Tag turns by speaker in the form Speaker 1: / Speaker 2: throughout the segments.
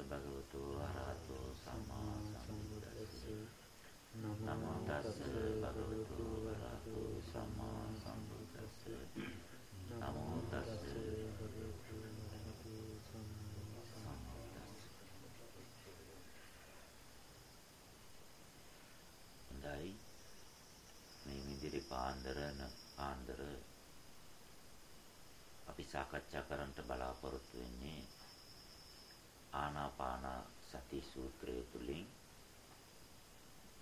Speaker 1: භගවතු වරහතෝ සම්මා සම්බුද්දස්ස නමෝ තස්ස භගවතු වරහතෝ සම්මා සම්බුද්දස්ස නමෝ තස්ස භගවතු වරහතෝ සම්මා සම්බුද්දස්ස හොඳයි. මේ මිදිරි පාන්දරන පාන්දර අපි සාකච්ඡා කරන්නට බලාපොරොත්තු වෙන්නේ ආනාපාන සති සූත්‍රය තුලින්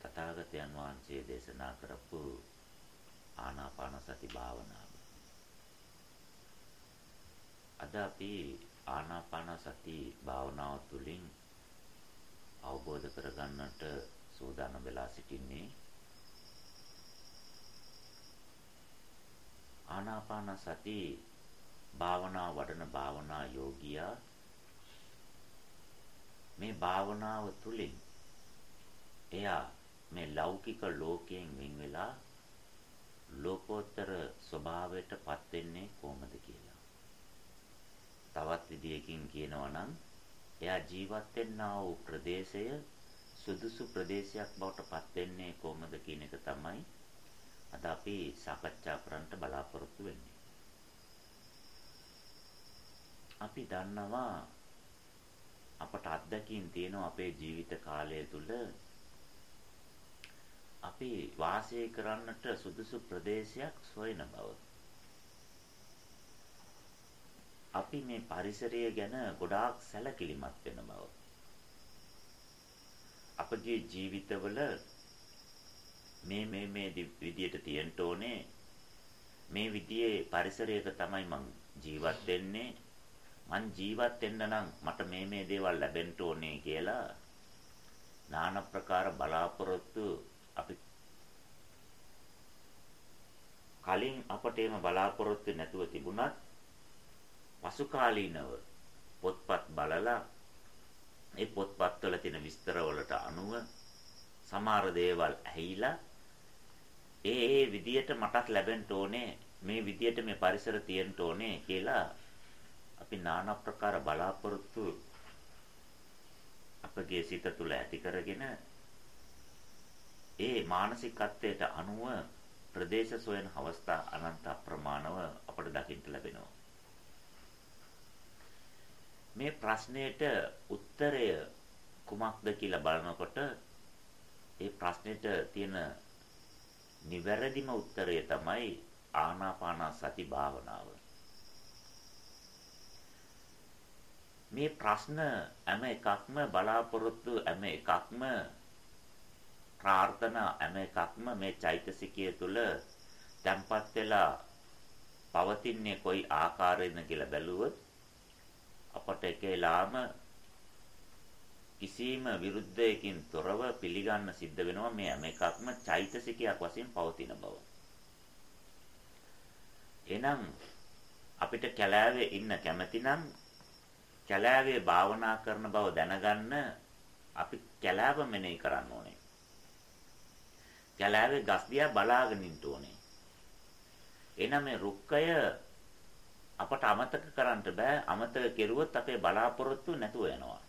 Speaker 1: තථාගතයන් වහන්සේ දේශනා කරපු ආනාපාන සති භාවනාව. අද අපි ආනාපාන සති භාවනාව තුළින් අවබෝධ කරගන්නට සූදානම් වෙලා සිටින්නේ ආනාපාන සති භාවනා වඩන භාවනා යෝගියා මේ භාවනාව තුළින් එයා මේ ලෞකික ලෝකයෙන් වෙන් වෙලා ලෝකෝත්තර ස්වභාවයටපත් වෙන්නේ කොහොමද කියලා. තවත් විදියකින් කියනවා නම් එයා ජීවත් වෙන්නා වූ ප්‍රදේශය සුදුසු ප්‍රදේශයක් බවට පත් වෙන්නේ කොහොමද කියන එක තමයි අද අපි සාකච්ඡා කරන්න බලාපොරොත්තු වෙන්නේ. අපි දන්නවා අපට අත්දැකීම් තියෙනවා අපේ ජීවිත කාලය තුල අපි වාසය කරන්නට සුදුසු ප්‍රදේශයක් සොයන බව. අපි මේ පරිසරය ගැන ගොඩාක් සැලකිලිමත් වෙන බව. අපගේ ජීවිතවල මේ මේ මේ විදියට තියෙන්න ඕනේ මේ විදියේ පරිසරයක තමයි මං ජීවත් වෙන්නේ මං ජීවත් වෙන්න නම් මට මේ මේ දේවල් ලැබෙන්න ඕනේ කියලා নানা ප්‍රකාර බලාපොරොත්තු අපි කලින් අපට එම බලාපොරොත්තු නැතුව තිබුණත් පසු කාලීනව පොත්පත් බලලා ඒ පොත්පත්වල තියෙන විස්තර වලට අනුව සමහර දේවල් ඇහිලා ඒ ඒ විදියට මටත් ලැබෙන්න ඕනේ මේ විදියට මේ පරිසර තියෙන්න ඕනේ කියලා අපි নানা ප්‍රකාර බලාපොරොත්තු අපගේ සිත තුළ ඇති කරගෙන ඒ මානසිකත්වයට අනුව ප්‍රදේශ සොයන අවස්ථා අනන්ත අප්‍රමාණව අපට දකින්න ලැබෙනවා. මේ ප්‍රශ්නයට උත්තරය කුමක්ද කියලා බලනකොට ඒ ප්‍රශ්නෙට තියෙන නිවැරදිම උත්තරය තමයි ආනාපාන සති භාවනාව. මේ ප්‍රශ්න හැම එකක්ම බලාපොරොත්තු හැම එකක්ම ප්‍රාර්ථනා හැම එකක්ම මේ චෛතසිකය තුළ තැම්පත් වෙලා පවතින්නේ කොයි ආකාරයෙන්ද කියලා බැලුවොත් අපට එකේලාම කිසිම විරුද්ධයකින් තොරව පිළිගන්න සිද්ධ වෙනවා මේ හැම එකක්ම චෛතසිකයක් වශයෙන් පවතින බව. එහෙනම් අපිට කැලෑවේ ඉන්න කැමැති නම් කැලෑවේ භාවනා කරන බව දැනගන්න අපි කැලෑව මෙනෙහි කරන්න ඕනේ. කැලෑවේ ගස් දිහා බලාගෙන ඉන්න ඕනේ. එනනම් මේ රුක්කය අපට අමතක කරන්න බෑ. අමතක කෙරුවොත් අපේ බලාපොරොත්තු නැතුව යනවා.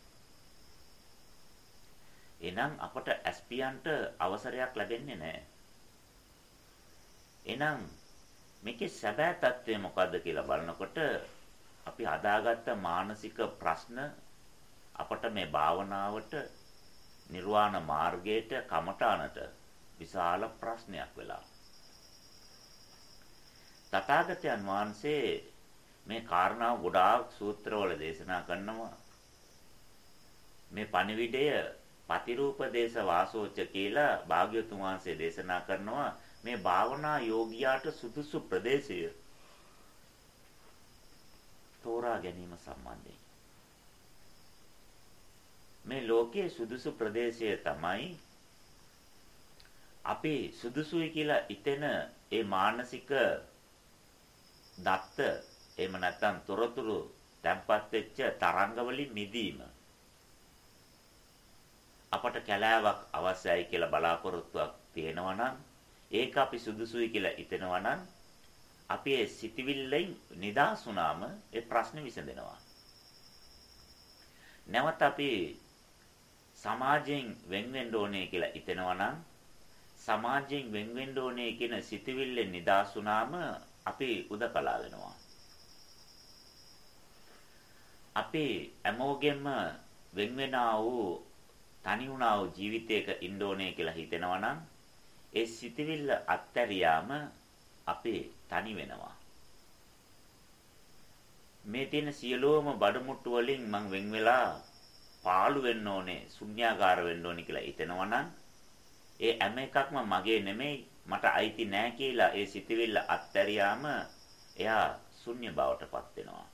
Speaker 1: එහෙනම් අපට ඇස්පියන්ට අවසරයක් ලැබෙන්නේ නැහැ. එහෙනම් මේකේ සැබෑ తත්වය මොකද්ද කියලා බලනකොට අපි හදාගත්ත මානසික ප්‍රශ්න අපට මේ භාවනාවට නිර්වාණ මාර්ගයට කමඨානට විශාල ප්‍රශ්නයක් වෙලා. තථාගතයන් වහන්සේ මේ කාරණාව ගොඩාක් සූත්‍රවල දේශනා කරනවා. මේ පණිවිඩය පතිරූප දේශ වාසෝච කියලා භාග්‍යතුන් වහන්සේ දේශනා කරනවා මේ භාවනා යෝගියාට සුදුසු ප්‍රදේශය තෝරා ගැනීම සම්බන්ධයෙන්. මේ ලෝකයේ සුදුසු ප්‍රදේශය තමයි අපි සුදුසුයි කියලා ඉතෙන ඒ මානසික දත්ත එහෙම නැත්නම් තොරතුරු තැම්පත් වෙච්ච තරංග වලින් මිදීම අපට කැලෑවක් අවශ්‍යයි කියලා බලාපොරොත්තුවක් තියෙනවා නම් ඒක අපි සුදුසුයි කියලා හිතෙනවා නම් අපි ඒ සිතවිල්ලෙන් නිදහස් වුණාම ඒ ප්‍රශ්නේ විසඳෙනවා. නැවත අපි සමාජයෙන් වෙන් වෙන්න ඕනේ කියලා හිතෙනවා නම් සමාජයෙන් වෙන් වෙන්න ඕනේ කියන සිතවිල්ලෙන් නිදාස් වුණාම අපි උදකලා වෙනවා. අපි හැමෝගෙම වෙන් වෙනා වූ තනි වුණා වූ ජීවිතයක ඉන්න ඕනේ කියලා හිතෙනවා නම් ඒ සිතවිල්ල අත්හැරියාම අපි තනි වෙනවා. මේ තියෙන සියලුම බඩමුට්ටු වලින් මං වෙන් වෙලා පාළු වෙන්න ඕනේ, ශුන්‍යාකාර වෙන්න ඕනේ කියලා හිතෙනවා නම් ඒ හැම එකක්ම මගේ නෙමෙයි මට අයිති නෑ කියලා ඒ සිතවිල්ල අත්හැරියාම එයා ශුන්‍ය බවටපත් වෙනවා.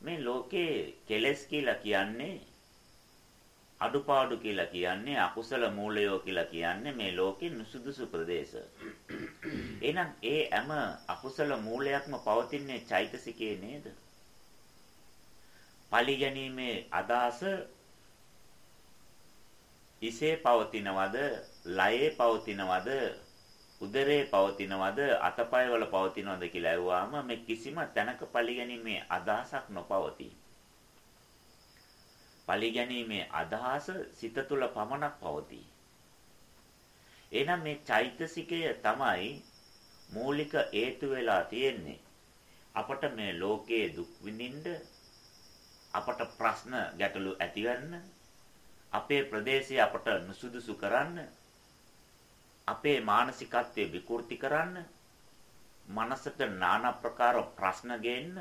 Speaker 1: මේ ලෝකේ කෙලස් කියලා කියන්නේ අඩුපාඩු කියලා කියන්නේ අකුසල මූලයෝ කියලා කියන්නේ මේ ලෝකේ නුසුදුසු ප්‍රදේශ. එහෙනම් ඒ හැම අකුසල මූලයක්ම පවතින්නේ චෛතසිකේ නේද? පලි ගැනීමේ අදහස ඉසේ පවතිනවද, ලයේ පවතිනවද, උදරේ පවතිනවද, අතපය වල පවතිනවද කියලා ඇහුවාම මේ කිසිම තැනක පලි ගැනීමේ අදහසක් නොපවතී. පලි ගැනීමේ අදහස සිත තුළ පමණක් පවතී. එහෙනම් මේ චෛතසිකය තමයි මූලික හේතු වෙලා තියෙන්නේ. අපට මේ ලෝකයේ දුක් විඳින්න අපට ප්‍රශ්න ගැටලු ඇතිවන්න අපේ ප්‍රදේශය අපට නුසුදුසු කරන්න අපේ මානසිකත්වය විකෘති කරන්න මනසට নানা ප්‍රකාර ප්‍රශ්න ගේන්න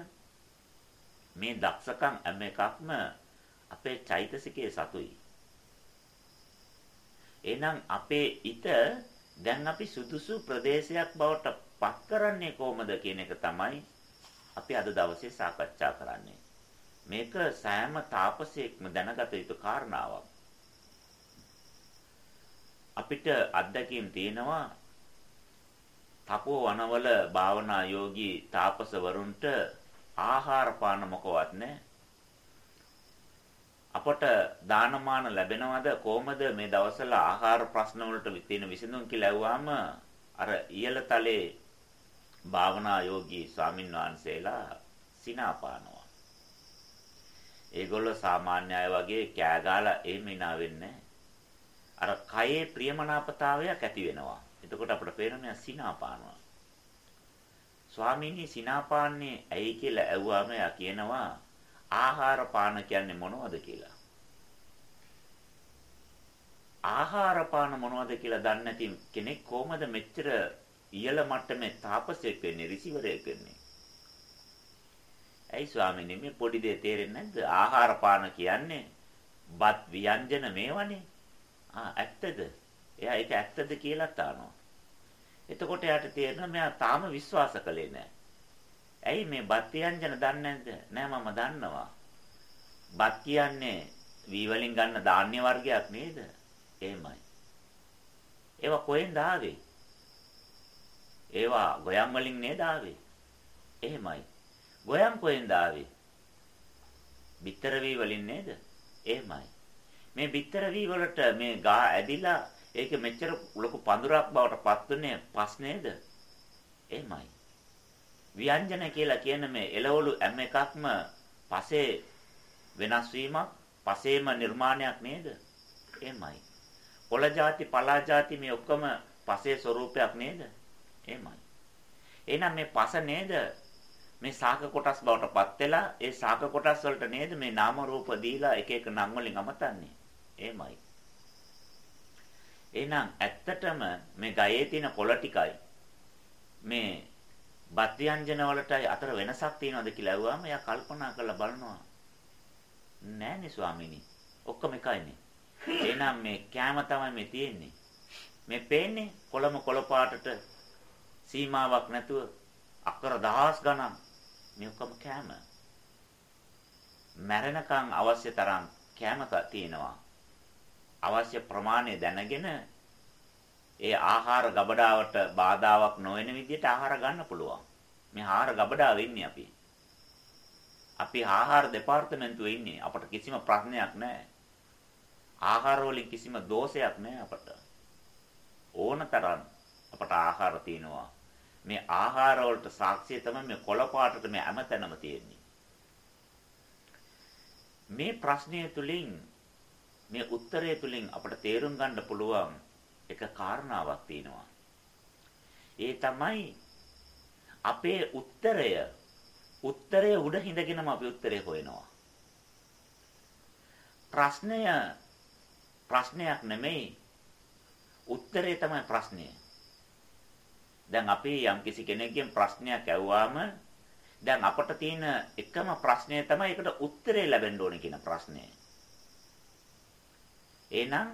Speaker 1: මේ දක්ෂකම් හැම එකක්ම අපේ චෛතසිකයේ සතුයි. එහෙනම් අපේ ිත දැන් අපි සුදුසු ප්‍රදේශයක් බවට පත් කරන්නේ කොහොමද කියන එක තමයි අපි අද දවසේ සාකච්ඡා කරන්නේ. මේක සෑම තාපසයෙක්ම දැනගත යුතු කාරණාවක්. අපිට අත්දැකීම් තියෙනවා තපෝ වනවල භාවනා යෝගී තාපසවරුන්ට ආහාර පාන මොකවත් නැහැ. අපට දානමාන ලැබෙනවද කොහමද මේ දවස්වල ආහාර ප්‍රශ්න වලට තියෙන විසඳුම් කියලා ඇහුවාම අර ඉහළ තලේ භාවනා යෝගී ස්වාමින් වහන්සේලා සිනාපානවා. ඒගොල්ලෝ සාමාන්‍ය අය වගේ කෑ ගහලා එහෙම ඉනා වෙන්නේ අර කයේ ප්‍රියමනාපතාවයක් ඇති වෙනවා. එතකොට අපිට පේනවා සිනාපානවා. ස්වාමීනි සිනාපාන්නේ ඇයි කියලා ඇහුවාම එයා කියනවා ආහාර පාන කියන්නේ මොනවද කියලා. ආහාර පාන මොනවද කියලා දන්නේ නැති කෙනෙක් කොහොමද මෙච්චර ඉහළ මට්ටමේ තාපසයෙක් වෙන්නේ රිසිවරයෙක් වෙන්නේ? ඇයි ස්වාමීනි මේ පොඩි දේ තේරෙන්නේ නැද්ද? ආහාර පාන කියන්නේ බත් ව්‍යංජන මේවනේ. ආ ඇත්තද? එයා ඒක ඇත්තද කියලා තානවා. එතකොට එයාට තේරෙනවා මෙයා තාම විශ්වාස කළේ නැහැ. ඇයි මේ බත් ව්‍යංජන දන්නේ නැද්ද? නෑ මම දන්නවා. බත් කියන්නේ වී වලින් ගන්න ධාන්‍ය වර්ගයක් නේද? එහෙමයි. ඒවා කොහෙන්ද ආවේ? ඒවා ගොයම් වලින් නේද ආවේ? එහෙමයි. ගොයම් කොහෙන්ද ආවේ? බිත්තර වී වලින් නේද? එහෙමයි. මේ බිත්තර වී වලට මේ ගා ඇදිලා ඒක මෙච්චර ලොකු පඳුරක් බවට පත්ුනේ පස් නේද? එහෙමයි. ව්‍යංජන කියලා කියන මේ එළවලු හැම එකක්ම පසේ වෙනස් වීමක් පසේම නිර්මාණයක් නේද? එහෙමයි. කොළ જાති, පලා જાති මේ ඔක්කොම පසේ ස්වરૂපයක් නේද? එහෙමයි. එහෙනම් මේ පස නේද? මේ සාක කොටස් බවට පත් වෙලා ඒ සාක කොටස් වලට නේද මේ නාම රූප දීලා එක එක නම් වලින් අමතන්නේ? එහෙමයි. එහෙනම් ඇත්තටම මේ ගයේ තියෙන කොළ ටිකයි මේ බත් ව්‍යංජන වලටයි අතර වෙනසක් තියෙනවද කියලා ඇහුවාම එයා කල්පනා කරලා බලනවා. නෑනේ ස්වාමීනි. ඔක්කොම එකයිනේ. එහෙනම් මේ කෑම තමයි මේ තියෙන්නේ. මේ පේන්නේ කොළම කොළ පාටට සීමාවක් නැතුව අක්කර දහස් ගණන් මේ ඔක්කොම කෑම. මැරෙනකන් අවශ්‍ය තරම් කෑම තියෙනවා. අවශ්‍ය ප්‍රමාණය දැනගෙන ඒ ආහාර ගබඩාවට බාධාවක් නොවන විදිහට ආහාර ගන්න පුළුවන්. මේ ආහාර ගබඩාව ඉන්නේ අපි. අපි ආහාර දෙපාර්තමේන්තුවේ ඉන්නේ. අපට කිසිම ප්‍රශ්නයක් නැහැ. ආහාර වලින් කිසිම දෝෂයක් නැහැ අපට. ඕනතරම් අපට ආහාර තියෙනවා. මේ ආහාර වලට සාක්ෂිය තමයි මේ කොළ පාටට මේ හැමතැනම තියෙන්නේ. මේ ප්‍රශ්නය තුලින් මේ උත්තරය තුලින් අපට තේරුම් ගන්න පුළුවන් එක කාරණාවක් තියෙනවා. ඒ තමයි අපේ උත්තරය උත්තරය උඩ හිඳගෙනම අපි උත්තරේ හොයනවා. ප්‍රශ්නය ප්‍රශ්නයක් නෙමෙයි උත්තරේ තමයි ප්‍රශ්නය. දැන් අපි යම්කිසි කෙනෙක්ගෙන් ප්‍රශ්නයක් ඇහුවාම දැන් අපට තියෙන එකම ප්‍රශ්නය තමයි ඒකට උත්තරේ ලැබෙන්න ඕනේ කියන ප්‍රශ්නය. එහෙනම්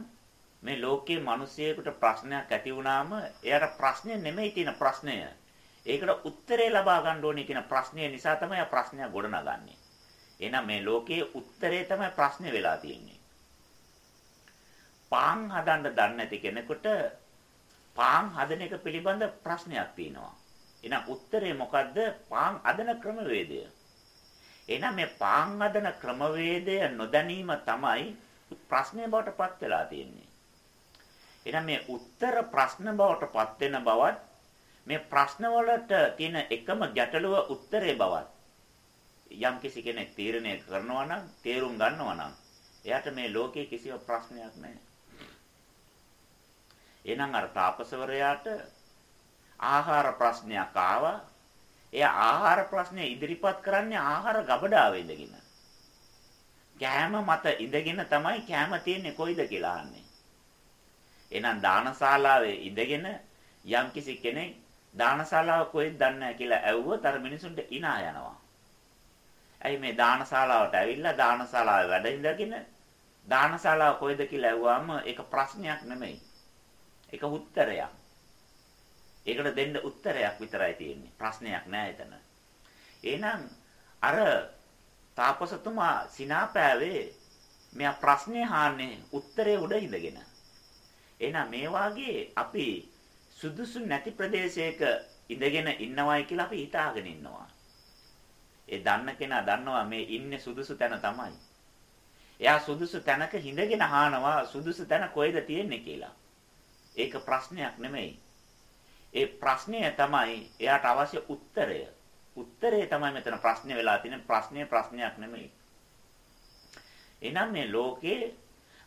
Speaker 1: මේ ලෝකයේ මිනිසියෙකුට ප්‍රශ්නයක් ඇති වුණාම එයාට ප්‍රශ්නේ නෙමෙයි තියෙන ප්‍රශ්නය. ඒකට උත්තරේ ලබා ගන්න ඕනේ කියන ප්‍රශ්නය නිසා තමයි ආ ප්‍රශ්නය ගොඩනගන්නේ. එහෙනම් මේ ලෝකයේ උත්තරේ තමයි ප්‍රශ්නේ වෙලා තියෙන්නේ. පාන් හදන්න දන්නේ නැති කෙනෙකුට පාන් හදන එක පිළිබඳ ප්‍රශ්නයක් තියෙනවා. එහෙනම් උත්තරේ මොකද්ද? පාන් හදන ක්‍රමවේදය. එහෙනම් මේ පාන් හදන ක්‍රමවේදය නොදැනීම තමයි ප්‍රශ්නය බවට පත් වෙලා තියෙන්නේ. එහෙනම් මේ උත්තර ප්‍රශ්න බවට පත් වෙන බවත් මේ ප්‍රශ්න වලට තියෙන එකම ගැටලුව උත්තරේ බවත් යම් කිසි කෙනෙක් තීරණය කරනවා නම් තේරුම් ගන්නවා නම් එයාට මේ ලෝකේ කිසිම ප්‍රශ්නයක් නැහැ. එහෙනම් අර තාපසවරයාට ආහාර ප්‍රශ්නයක් ආවා. එයා ආහාර ප්‍රශ්නේ ඉදිරිපත් කරන්නේ ආහාර ගබඩාවේ ඉඳගෙන. කෑම මත ඉඳගෙන තමයි කෑම තියෙන්නේ කොයිද කියලා අහන්නේ. එහෙනම් දානශාලාවේ ඉඳගෙන යම්කිසි කෙනෙක් දානශාලාව කොහෙද දන්නේ කියලා ඇහුවොත් අර මිනිසුන්ට ඉනා යනවා. ඇයි මේ දානශාලාවට ඇවිල්ලා දානශාලාවේ වැඩ ඉඳගෙන දානශාලාව කොහෙද කියලා ඇහුවාම ඒක ප්‍රශ්නයක් නෙමෙයි. ඒක උත්තරයක්. ඒකට දෙන්න උත්තරයක් විතරයි තියෙන්නේ. ප්‍රශ්නයක් නෑ එතන. එහෙනම් අර තාපසතුමා සිනාපෑවේ මෙයා ප්‍රශ්නේ අහන්නේ උත්තරේ උඩ ඉඳගෙන. එහෙනම් මේ වාගේ අපි සුදුසු නැති ප්‍රදේශයක ඉඳගෙන ඉන්නවයි කියලා අපි හිතාගෙන ඉන්නවා. ඒ දන්න කෙනා දන්නවා මේ ඉන්නේ සුදුසු තැන තමයි. එයා සුදුසු තැනක හිඳගෙන අහනවා සුදුසු තැන කොහෙද තියෙන්නේ කියලා. ඒක ප්‍රශ්නයක් නෙමෙයි. ඒ ප්‍රශ්නය තමයි එයාට අවශ්‍ය උත්තරය. උත්තරේ තමයි මෙතන ප්‍රශ්නේ වෙලා තියෙන ප්‍රශ්නේ ප්‍රශ්නයක් නෙමෙයි. එහෙනම් මේ ලෝකේ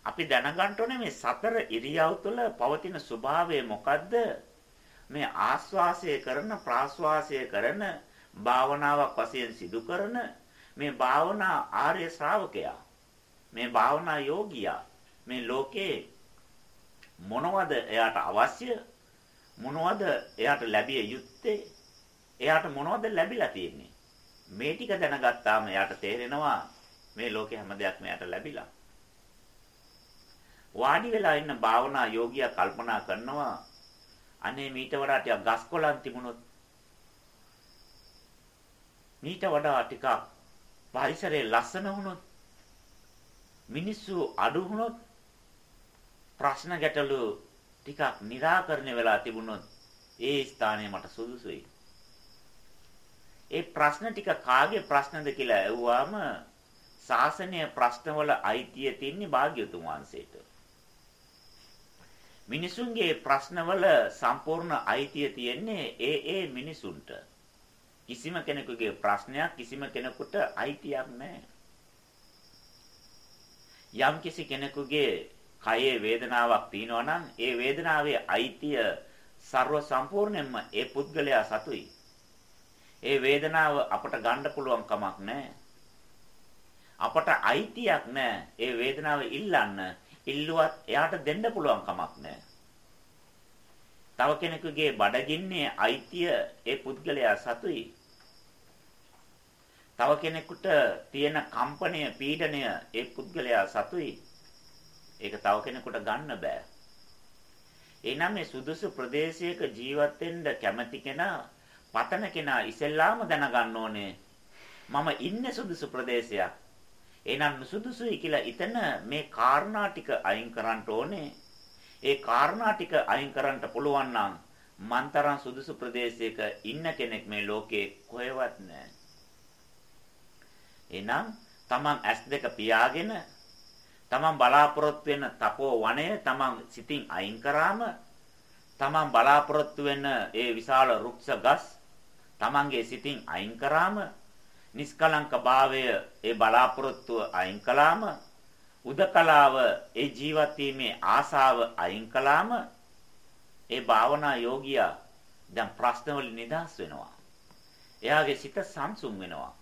Speaker 1: අපි දැනගන්න ඕනේ මේ සතර ඉරියව් තුළ පවතින ස්වභාවය මොකද්ද? මේ ආස්වාසය කරන ප්‍රාස්වාසය කරන භාවනාවක් වශයෙන් සිදු කරන මේ භාවනා ආර්ය ශ්‍රාවකයා මේ භාවනා යෝගියා මේ ලෝකේ මොනවද එයාට අවශ්‍ය? මොනවද එයාට ලැබිය යුත්තේ? එයාට මොනවද ලැබිලා තියෙන්නේ? මේ ටික දැනගත්තාම එයාට තේරෙනවා මේ ලෝකේ හැම දෙයක්ම එයාට ලැබිලා. වාඩි වෙලා ඉන්න භාවනා යෝගියා කල්පනා කරනවා අනේ මීට වඩා ටිකක් ගස්කොලන් තිබුණොත් මීට වඩා ටිකක් පරිසරය ලස්සන වුණොත් මිනිස්සු අඩු වුණොත් ප්‍රශ්න ගැටලු ටිකක් निराකරණය වෙලා තිබුණොත් ඒ ස්ථානය මට සුදුසුයි. ඒ ප්‍රශ්න ටික කාගේ ප්‍රශ්නද කියලා ඇහුවාම ශාසනීය ප්‍රශ්නවල අයිතිය තින්නේ භාග්‍යතුන් වහන්සේට. මිනිසුන්ගේ ප්‍රශ්නවල සම්පූර්ණ අයිතිය තියෙන්නේ ඒ ඒ මිනිසුන්ට. කිසිම කෙනෙකුගේ ප්‍රශ්නයක් කිසිම කෙනෙකුට අයිතියක් නැහැ. යම් කිසි කෙනෙකුගේ කයේ වේදනාවක් තියෙනවා නම් ඒ වේදනාවේ අයිතිය ਸਰව සම්පූර්ණයෙන්ම ඒ පුද්ගලයා සතුයි. ඒ වේදනාව අපට ගන්න පුළුවන් කමක් නැහැ. අපට අයිතියක් නැහැ. ඒ වේදනාව ඉල්ලන්න. ඉල්ලුවත් එයාට දෙන්න පුළුවන් කමක් නැහැ. තව කෙනෙකුගේ බඩගින්නේ අයිතිය ඒ පුද්ගලයා සතුයි. තව කෙනෙකුට තියෙන කම්පණය පීඩනය ඒ පුද්ගලයා සතුයි. ඒක තව කෙනෙකුට ගන්න බෑ. එහෙනම් මේ සුදුසු ප්‍රදේශයක ජීවත් වෙන්න කැමති කෙනා, පතන කෙනා ඉස්සෙල්ලාම දැනගන්න ඕනේ මම ඉන්නේ සුදුසු ප්‍රදේශයක්. එහෙනම් සුදුසුයි කියලා ඉතන මේ කාරණා ටික අයින් කරන්න ඕනේ. ඒ කාරණා ටික අයින් කරන්න පුළුවන් නම් මන්තරන් සුදුසු ප්‍රදේශයක ඉන්න කෙනෙක් මේ ලෝකේ කොහෙවත් නැහැ. එහෙනම් Taman S2 පියාගෙන තමන් බලාපොරොත්තු වෙන තපෝ වනය තමන් සිතින් අයින් කරාම තමන් බලාපොරොත්තු වෙන ඒ විශාල රුක්ෂ ගස් තමන්ගේ සිතින් අයින් කරාම නිස්කලංක භාවය ඒ බලාපොරොත්තුව අයින් කළාම උදකලාව ඒ ජීවත් වීමේ ආසාව අයින් කළාම ඒ භාවනා යෝගියා දැන් ප්‍රශ්නවලින් නිදහස් වෙනවා. එයාගේ සිත සංසුන් වෙනවා.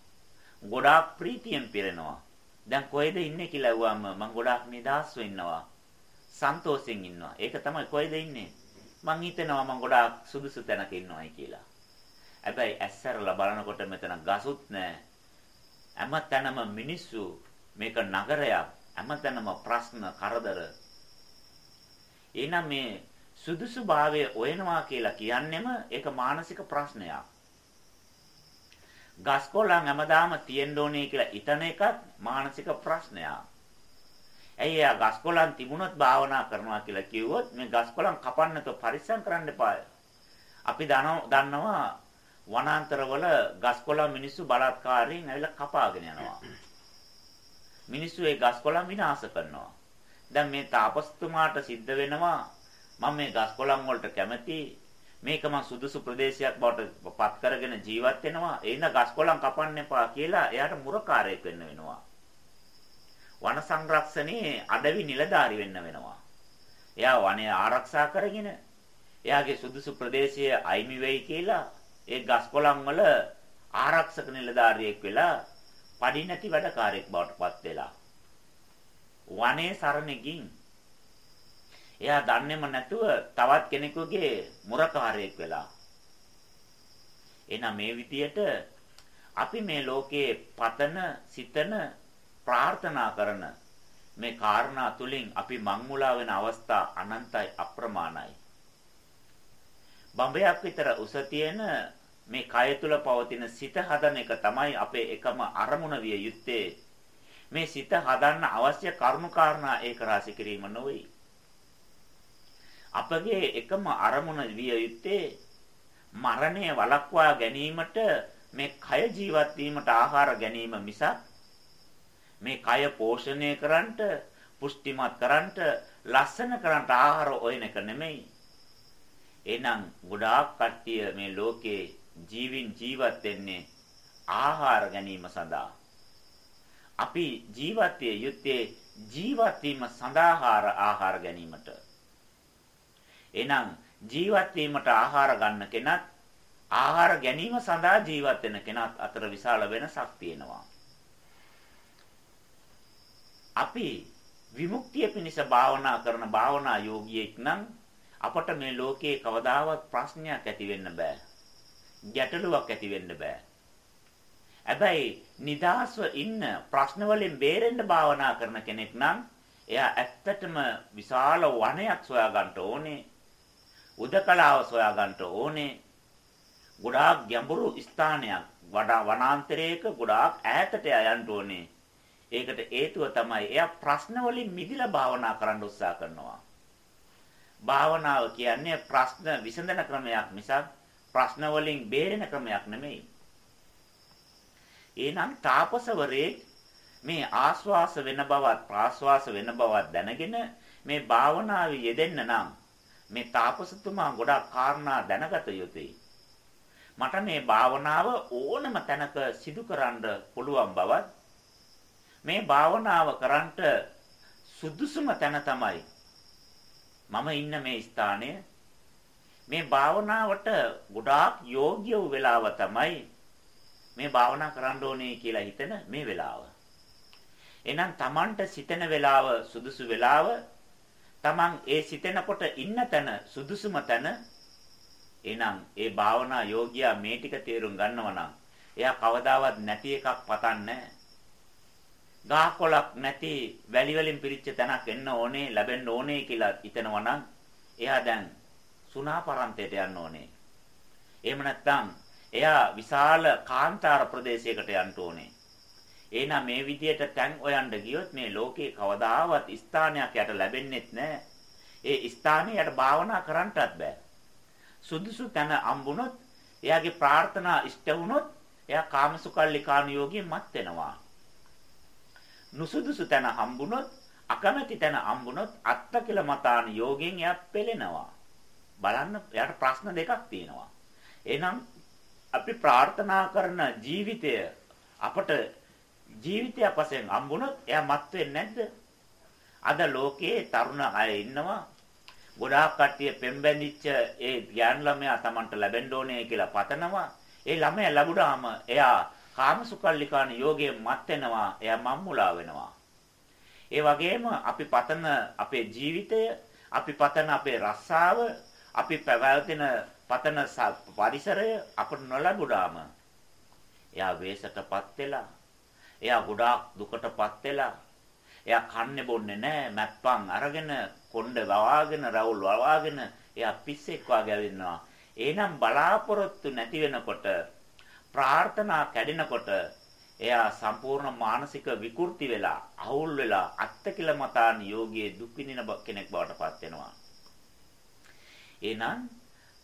Speaker 1: ගොඩාක් ප්‍රීතියෙන් පිරෙනවා. දැන් කොහෙද ඉන්නේ කියලා ඇහුවාම මම ගොඩාක් නිදහස් වෙන්නවා. සන්තෝෂෙන් ඉන්නවා. ඒක තමයි කොහෙද ඉන්නේ? මං හිතනවා මං ගොඩාක් සුදුසු තැනක ඉන්නවායි කියලා. හැබැයි ඇස්සරලා බලනකොට මෙතන ගසුත් නැහැ. හැමතැනම මිනිස්සු මේක නගරයක්. හැමතැනම ප්‍රශ්න කරදර. එහෙනම් මේ සුදුසු භාවය ඔයනවා කියලා කියන්නෙම ඒක මානසික ප්‍රශ්නයක්. ගස්කොලන් හැමදාම තියෙන්න ඕනේ කියලා ඉතන එකත් මානසික ප්‍රශ්නයක්. ඇයි එයා ගස්කොලන් තිබුණොත් භාවනා කරනවා කියලා කිව්වොත් මේ ගස්කොලන් කපන්නතෝ පරිස්සම් කරන්න එපා. අපි දන්නවා වනාන්තරවල ගස්කොලන් මිනිස්සු බලත්කාරයෙන් ඇවිල්ලා කපාගෙන යනවා. මිනිස්සු ඒ ගස්කොලන් විනාශ කරනවා. දැන් මේ තාපස්තුමාට සිද්ධ වෙනවා මම මේ ගස්කොලන් වලට කැමති මේක මං සුදුසු ප්‍රදේශයක් බවට පත් කරගෙන ජීවත් වෙනවා. ඒ ඉඳ ගස්කොලන් කපන්න එපා කියලා එයාට මුරකාරයෙක් වෙන්න වෙනවා. වන සංරක්ෂණයේ අඩවි නිලධාරි වෙන්න වෙනවා. එයා වනය ආරක්ෂා කරගෙන එයාගේ සුදුසු ප්‍රදේශය අයිමි වෙයි කියලා ඒ ගස්කොලන් වල ආරක්ෂක නිලධාරියෙක් වෙලා පඩි නැති වැඩකාරයෙක් බවට පත් වෙලා. වනයේ සරණකින් එයා දන්නේම නැතුව තවත් කෙනෙකුගේ මුරකාරයෙක් වෙලා එහෙනම් මේ විදියට අපි මේ ලෝකයේ පතන සිතන ප්‍රාර්ථනා කරන මේ කාරණා තුලින් අපි මංමුලා වෙන අවස්ථා අනන්තයි අප්‍රමාණයි. බඹයක් විතර උස තියෙන මේ කය තුල පවතින සිත හදන එක තමයි අපේ එකම අරමුණ විය යුත්තේ. මේ සිත හදන්න අවශ්‍ය කරුණු කාරණා ඒක රාශි කිරීම නොවේ. අපගේ එකම අරමුණ විය යුත්තේ මරණය වළක්වා ගැනීමට මේ කය ජීවත් වීමට ආහාර ගැනීම මිසක් මේ කය පෝෂණය කරන්නට පුෂ්ටිමත් කරන්නට ලස්සන කරන්නට ආහාර හොයන එක නෙමෙයි. එහෙනම් ගොඩාක් කට්ටිය මේ ලෝකේ ජීවින් ජීවත් වෙන්නේ ආහාර ගැනීම සඳහා. අපි ජීවත් යුත්තේ ජීවත් වීම සඳහා ආහාර ගැනීමට. එහෙනම් ජීවත් වීමට ආහාර ගන්න කෙනත් ආහාර ගැනීම සඳහා ජීවත් වෙන කෙනත් අතර විශාල වෙනසක් තියෙනවා. අපි විමුක්තිය පිණිස භාවනා කරන භාවනා යෝගියෙක් නම් අපට මේ ලෝකේ කවදාවත් ප්‍රශ්නයක් ඇති වෙන්න බෑ. ගැටලුවක් ඇති වෙන්න බෑ. හැබැයි නිදාස්ව ඉන්න ප්‍රශ්න වලින් බේරෙන්න භාවනා කරන කෙනෙක් නම් එයා ඇත්තටම විශාල වනයක් සොයා ගන්න ඕනේ. උදකලාව සොයා ගන්න ඕනේ. ගොඩාක් ගැඹුරු ස්ථානයක් වඩා වනාන්තරයක ගොඩාක් ඈතට යන්න ඕනේ. ඒකට හේතුව තමයි එයා ප්‍රශ්න වලින් මිදිලා භාවනා කරන්න උත්සාහ කරනවා. භාවනාව කියන්නේ ප්‍රශ්න විසඳන ක්‍රමයක් මිසක් ප්‍රශ්න වලින් බේරෙන ක්‍රමයක් නෙමෙයි. එහෙනම් තාපසවරේ මේ ආස්වාස වෙන බවත් ප්‍රාස්වාස වෙන බවත් දැනගෙන මේ භාවනාවේ යෙදෙන්න නම් මේ තාපසතුමා ගොඩක් කාරණා දැනගත යුතුයි. මට මේ භාවනාව ඕනම තැනක සිදු කරන්න පුළුවන් බවත් මේ භාවනාව කරන්නට සුදුසුම තැන තමයි මම ඉන්න මේ ස්ථානය මේ භාවනාවට ගොඩාක් යෝග්‍ය වූ වෙලාව තමයි මේ භාවනා කරන්න ඕනේ කියලා හිතන මේ වෙලාව. එහෙනම් Tamanට සිතන වෙලාව සුදුසු වෙලාව Taman ඒ සිතෙනකොට ඉන්න තැන සුදුසුම තැන එහෙනම් ඒ භාවනා යෝගියා මේ ටික තේරුම් ගන්නවා නම් එයා කවදාවත් නැති එකක් පතන්නේ ගහකොලක් නැති වැලි වලින් පිරිච්ච තැනක් එන්න ඕනේ ලැබෙන්න ඕනේ කියලා හිතනවා නම් එයා දැන් සුණාපරන්තයට යන්න ඕනේ. එහෙම නැත්නම් එයා විශාල කාන්තාර ප්‍රදේශයකට යන්න ඕනේ. එහෙනම් මේ විදියට තැන් හොයන්න ගියොත් මේ ලෝකේ කවදාවත් ස්ථානයක් යට ලැබෙන්නේත් නැහැ. ඒ ස්ථානේ යට භාවනා කරන්නටත් බෑ. සුදුසු තැන අම්බුනොත් එයාගේ ප්‍රාර්ථනා ඉෂ්ට වුනොත් එයා කාමසුකල්ලිකානුයෝගයෙන් මත් වෙනවා. නුසුදුසු තැන හම්බුනොත් අකමැති තැන හම්බුනොත් අත්තකිල මතාන යෝගයෙන් එයා පෙළෙනවා. බලන්න එයාට ප්‍රශ්න දෙකක් තියෙනවා. එහෙනම් අපි ප්‍රාර්ථනා කරන ජීවිතය අපට ජීවිතයක් වශයෙන් හම්බුනොත් එයා මත් වෙන්නේ නැද්ද? අද ලෝකයේ තරුණ අය ඉන්නවා ගොඩාක් කට්ටිය පෙම්බැඳිච්ච ඒ ඥාන ළමයා Tamanට ලැබෙන්න ඕනේ කියලා පතනවා. ඒ ළමයා ලැබුණාම එයා කාමසුකල්ලිකාන යෝගයෙන් මත් වෙනවා. එයා මම්මුලා වෙනවා. ඒ වගේම අපි පතන අපේ ජීවිතය, අපි පතන අපේ රස්සාව, අපි පැවැත්ෙන පතන පරිසරය අපට නොලැබුණාම එයා වේසටපත් වෙලා එයා ගොඩාක් දුකටපත් වෙලා එයා කන්නේ බොන්නේ නැහැ මැප්පන් අරගෙන කොණ්ඩ වවාගෙන රවුල් වවාගෙන එයා පිස්සෙක් වගේ වෙනවා එහෙනම් බලාපොරොත්තු නැති වෙනකොට ප්‍රාර්ථනා කැඩෙනකොට එයා සම්පූර්ණ මානසික විකෘති වෙලා අවුල් වෙලා අත්තකිලමතාන යෝගයේ දුක් විඳින කෙනෙක් බවට පත් වෙනවා. එහෙනම්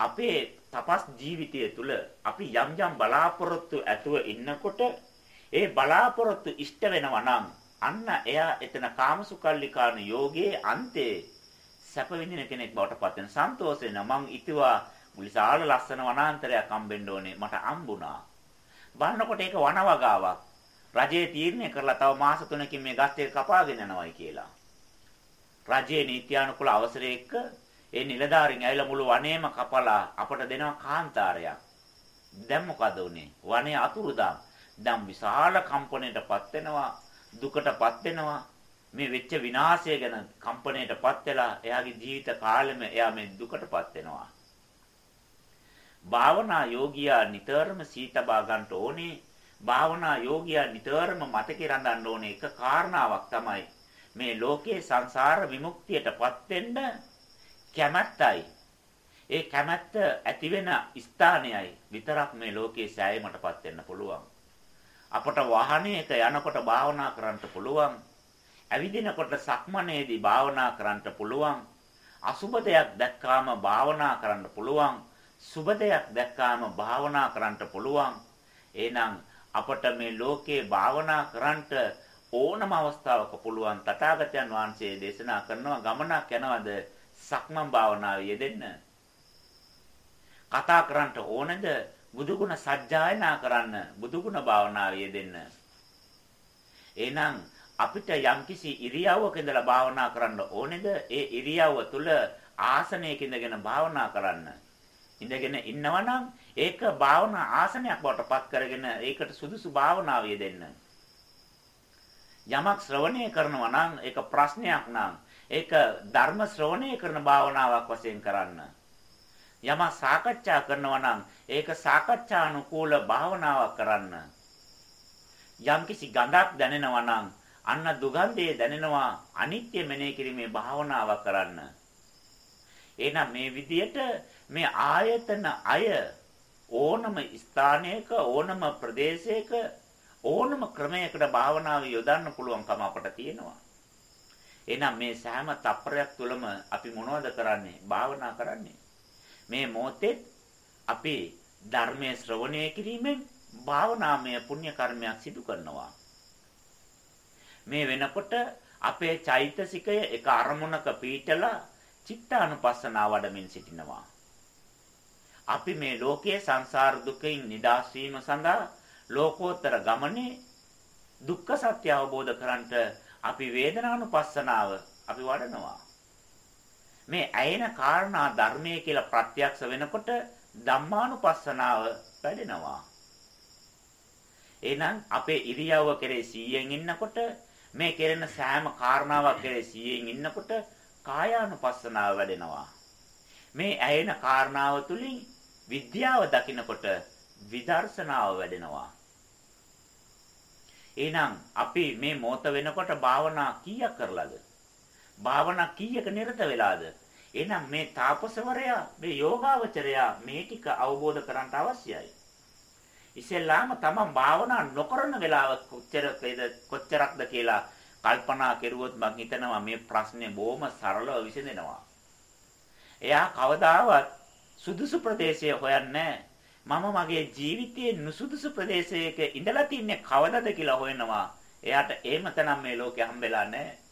Speaker 1: අපේ තපස් ජීවිතය තුළ අපි යම් යම් බලාපොරොත්තු ඇතුව ඉන්නකොට ඒ බලාපොරොත්තු ඉෂ්ට වෙනවා නම් අන්න එයා එතන කාමසුකල්ලිකාන යෝගයේ අන්තේ සැප විඳින කෙනෙක් බවට පත් වෙන සන්තෝෂ වෙන මං ඉතිවා විශාල ලස්සන වනාන්තරයක් හම්බෙන්න ඕනේ මට හම්බුණා බලනකොට ඒක වනවගාවක් රජයේ තීරණය කරලා තව මාස 3කින් මේ ගස් ටික කපාගෙන යනවායි කියලා රජයේ නීත්‍යානුකූල අවසරය එක්ක ඒ නිලධාරීන් ඇවිල්ලා මුළු වනයේම කපලා අපට දෙනවා කාන්තාරයක්. දැන් මොකද උනේ? වනයේ අතුරුදා. දැන් විශාල කම්පණයටපත් වෙනවා, දුකටපත් වෙනවා. මේ වෙච්ච විනාශය ගැන කම්පණයටපත් වෙලා එයාගේ ජීවිත කාලෙම එයා මේ දුකටපත් වෙනවා. භාවනා යෝගියා නිතරම සීතබා ගන්න ඕනේ. භාවනා යෝගියා නිතරම මතකේ රඳන්න ඕනේ එක කාරණාවක් තමයි මේ ලෝකේ සංසාර විමුක්තියටපත් වෙන්න කැමැත්තයි. ඒ කැමැත්ත ඇති වෙන ස්ථානයයි විතරක් මේ ලෝකයේ සෑයීමටපත් වෙන්න පුළුවන්. අපට වාහනයක යනකොට භාවනා කරන්න පුළුවන්. ඇවිදිනකොට සක්මනේදී භාවනා කරන්න පුළුවන්. අසුබ දෙයක් දැක්කාම භාවනා කරන්න පුළුවන්. සුබ දෙයක් දැක්කාම භාවනා කරන්න පුළුවන්. එහෙනම් අපට මේ ලෝකේ භාවනා කරන්නට ඕනම අවස්ථාවක පුළුවන් තථාගතයන් වහන්සේ දේශනා කරනවා ගමනක් යනවද සක්මන් භාවනාවේ යෙදෙන්න. කතා කරන්න ඕනද බුදුගුණ සජ්ජායනා කරන්න බුදුගුණ භාවනාවේ යෙදෙන්න. එහෙනම් අපිට යම්කිසි ඉරියව්වක ඉඳලා භාවනා කරන්න ඕනේද? ඒ ඉරියව්ව තුල ආසනයක ඉඳගෙන භාවනා කරන්න. ඉඳගෙන ඉන්නවනම් ඒක භාවනා ආසනයක් බවට පත් කරගෙන ඒකට සුදුසු භාවනාවේ දෙන්න. යමක් ශ්‍රවණය කරනවා නම් ඒක ප්‍රශ්නයක් නම් ඒක ධර්ම ශ්‍රවණය කරන භාවනාවක් වශයෙන් කරන්න. යම සාකච්ඡා කරනවා නම් ඒක සාකච්ඡානුකූල භාවනාවක් කරන්න. යම්කිසි ගඳක් දැනෙනවා නම් අන්න දුගන්ධය දැනෙනවා අනිත්‍ය මෙනෙහි කිරීමේ භාවනාවක් කරන්න. එහෙනම් මේ විදියට මේ ආයතන අය ඕනම ස්ථානයක ඕනම ප්‍රදේශයක ඕනම ක්‍රමයකට භාවනාව යොදන්න පුළුවන්කම අපට තියෙනවා. එහෙනම් මේ සෑම තප්පරයක් තුළම අපි මොනවද කරන්නේ? භාවනා කරන්නේ. මේ මොහොතේ අපි ධර්මයේ ශ්‍රවණය කිරීමෙන් භාවනාමය පුණ්‍ය කර්මයක් සිදු කරනවා. මේ වෙනකොට අපේ චෛතසිකය එක අරමුණක පීඨලා චිත්තානුපස්සනාව වඩමින් සිටිනවා. අපි මේ ලෝකයේ සංසාර දුකෙන් නිදහස් වීම සඳහා ලෝකෝත්තර ගමනේ දුක්ඛ සත්‍ය අවබෝධ කරන්ට අපි වේදනානුපස්සනාව අපි වඩනවා. මේ ඇයෙන කාරණා ධර්මයේ කියලා ප්‍රත්‍යක්ෂ වෙනකොට ධම්මානුපස්සනාව වැඩෙනවා. එහෙනම් අපේ ඉරියව්ව කෙරේ 100න් ඉන්නකොට මේ කෙරෙන සෑම කාරණාවක් කෙරේ 100න් ඉන්නකොට කායානුපස්සනාව වැඩෙනවා. මේ ඇයෙන කාරණාව තුලින් විද්‍යාව දකිනකොට විදර්ශනාව වැඩෙනවා. එහෙනම් අපි මේ මොහොත වෙනකොට භාවනා කීයක් කරලාද? භාවනා කීයක නිරත වෙලාද? එහෙනම් මේ තාපසවරයා මේ යෝගාවචරයා මේ ටික අවබෝධ කරගන්න අවශ්‍යයි. ඉස්සෙල්ලාම තමන් භාවනා නොකරන වෙලාව කොච්චරද කොච්චරක්ද කියලා කල්පනා කෙරුවොත් මම හිතනවා මේ ප්‍රශ්නේ බොහොම සරලව විසඳෙනවා. එයා කවදාවත් සුදුසු ප්‍රදේශය හොයන්නේ මම මගේ ජීවිතයේ නුසුදුසු ප්‍රදේශයක ඉඳලා තින්නේ කවදද කියලා හොයනවා. එයාට එහෙම තනම් මේ ලෝකේ හම්බෙලා නැහැ.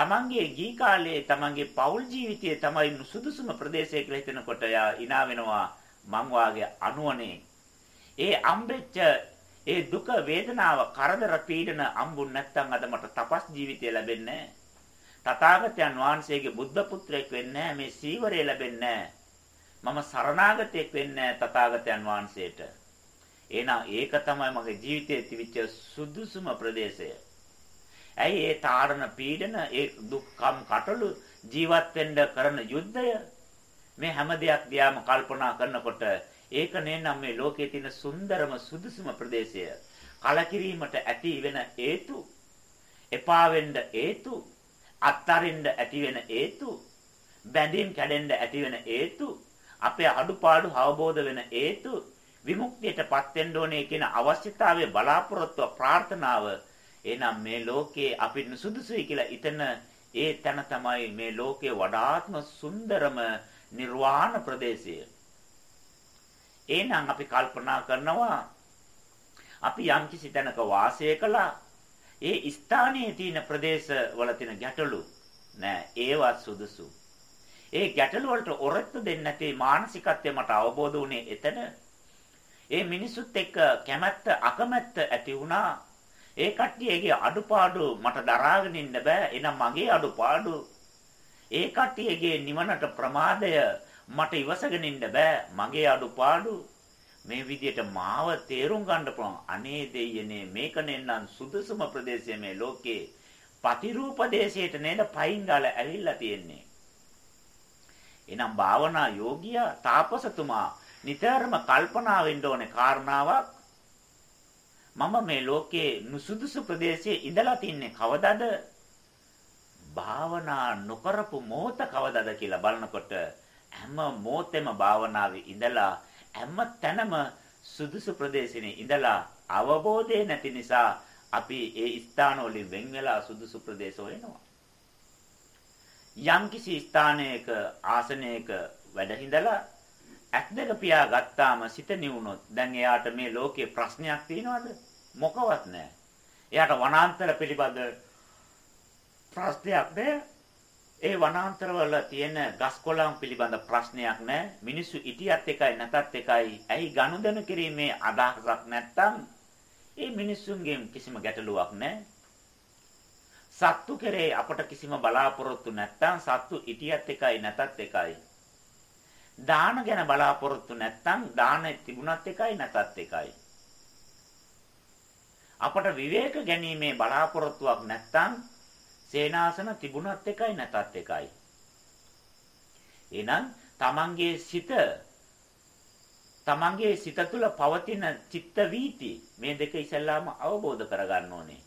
Speaker 1: තමන්ගේ ගී කාලයේ තමන්ගේ පෞල් ජීවිතයේ තමයි නුසුදුසුම ප්‍රදේශය කියලා හිතනකොට එයා hina වෙනවා මං වාගේ අනුවනේ. ඒ අම්බෙච්ච ඒ දුක වේදනාව කරදර පීඩන අම්බුන් නැත්තම් අද මට තපස් ජීවිතය ලැබෙන්නේ තථාගතයන් වහන්සේගේ බුද්ධ පුත්‍රයෙක් වෙන්නේ මේ සීවරය ලැබෙන්නේ මම සරණාගතයෙක් වෙන්නේ තථාගතයන් වහන්සේට. එහෙනම් ඒක තමයි මගේ ජීවිතයේ තිබිච්ච සුදුසුම ප්‍රදේශය. ඇයි ඒ තාරණ පීඩන ඒ දුක්ඛම් කටළු ජීවත් වෙන්න කරන යුද්ධය මේ හැම දෙයක් දිහාම කල්පනා කරනකොට ඒක නේනම් මේ ලෝකයේ තියෙන සුන්දරම සුදුසුම ප්‍රදේශය. කලකිරීමට ඇති වෙන හේතු, එපා වෙන්න හේතු, අත්තරින්න ඇති වෙන හේතු, බැඳීම් කැඩෙන්න ඇති වෙන හේතු, අපේ අඩුපාඩු අවබෝධ වෙන හේතු, විමුක්තියටපත් වෙන්න ඕනේ කියන අවශ්‍යතාවය බලාපොරොත්තුව ප්‍රාර්ථනාව එහෙනම් මේ ලෝකේ අපි සුදුසුයි කියලා ඉතන ඒ තැන තමයි මේ ලෝකේ වඩාත්ම සුන්දරම නිර්වාණ ප්‍රදේශය. එහෙනම් අපි කල්පනා කරනවා අපි යම්කිසි තැනක වාසය කළා ඒ ස්ථානයේ තියෙන ප්‍රදේශවල තියෙන ගැටලු නෑ ඒවත් සුදුසු. ඒ ගැටලු වලට ඔරොත්තු දෙන්නේ නැති මානසිකත්වය මට අවබෝධ වුණේ එතන. ඒ මිනිසුත් එක්ක කැමැත්ත අකමැත්ත ඇති වුණා. ඒ කට්ටියගේ අඩුපාඩු මට දරාගෙන ඉන්න බෑ. එහෙනම් මගේ අඩුපාඩු ඒ කට්ටියගේ නිවනට ප්‍රමාදය මට ඉවසගෙන ඉන්න බෑ. මගේ අඩුපාඩු මේ විදියට මාව තේරුම් ගන්න පුළුවන්. අනේ දෙයියනේ මේක නෙන්නම් සුදුසුම ප්‍රදේශය මේ ලෝකේ. පතිරූප දේශයට නේද පයින් ගාලා ඇවිල්ලා තියෙන්නේ. එනම් භාවනා යෝගියා තාපසතුමා නිතරම කල්පනා වෙන්න ඕනේ කාරණාවක් මම මේ ලෝකයේ නුසුදුසු ප්‍රදේශයේ ඉඳලා තින්නේ කවදද? භාවනා නොකරපු මොහොත කවදද කියලා බලනකොට හැම මොහොතෙම භාවනාවේ ඉඳලා හැම තැනම සුදුසු ප්‍රදේශනේ ඉඳලා අවබෝධය නැති නිසා අපි ඒ ස්ථානවලින් වෙන් වෙලා සුදුසු ප්‍රදේශ හොයනවා. යම්කිසි ස්ථානයක ආසනයක වැඩ හිඳලා ඇස් දෙක පියා ගත්තාම සිත නිවුනොත් දැන් එයාට මේ ලෝකේ ප්‍රශ්නයක් තියෙනවද? මොකවත් නැහැ. එයාට වනාන්තර පිළිබඳ ප්‍රශ්නයක් නැහැ. ඒ වනාන්තරවල තියෙන ගස් කොළන් පිළිබඳ ප්‍රශ්නයක් නැහැ. මිනිස්සු ඉටියත් එකයි නැතත් එකයි. ඇයි ගනුදෙනු කිරීමේ අදහසක් නැත්තම් ඒ මිනිස්සුන්ගෙන් කිසිම ගැටලුවක් නැහැ. සත්තු කෙරේ අපට කිසිම බලාපොරොත්තු නැත්තම් සත්තු ඉටියත් එකයි නැතත් එකයි. දාන ගැන බලාපොරොත්තු නැත්තම් දාන තිබුණත් එකයි නැතත් එකයි. අපට විවේක ගැනීමේ බලාපොරොත්තුවක් නැත්තම් සේනාසන තිබුණත් එකයි නැතත් එකයි. එහෙනම් තමන්ගේ සිත තමන්ගේ සිත තුළ පවතින චිත්ත වීති මේ දෙක ඉස්සෙල්ලාම අවබෝධ කරගන්න ඕනේ.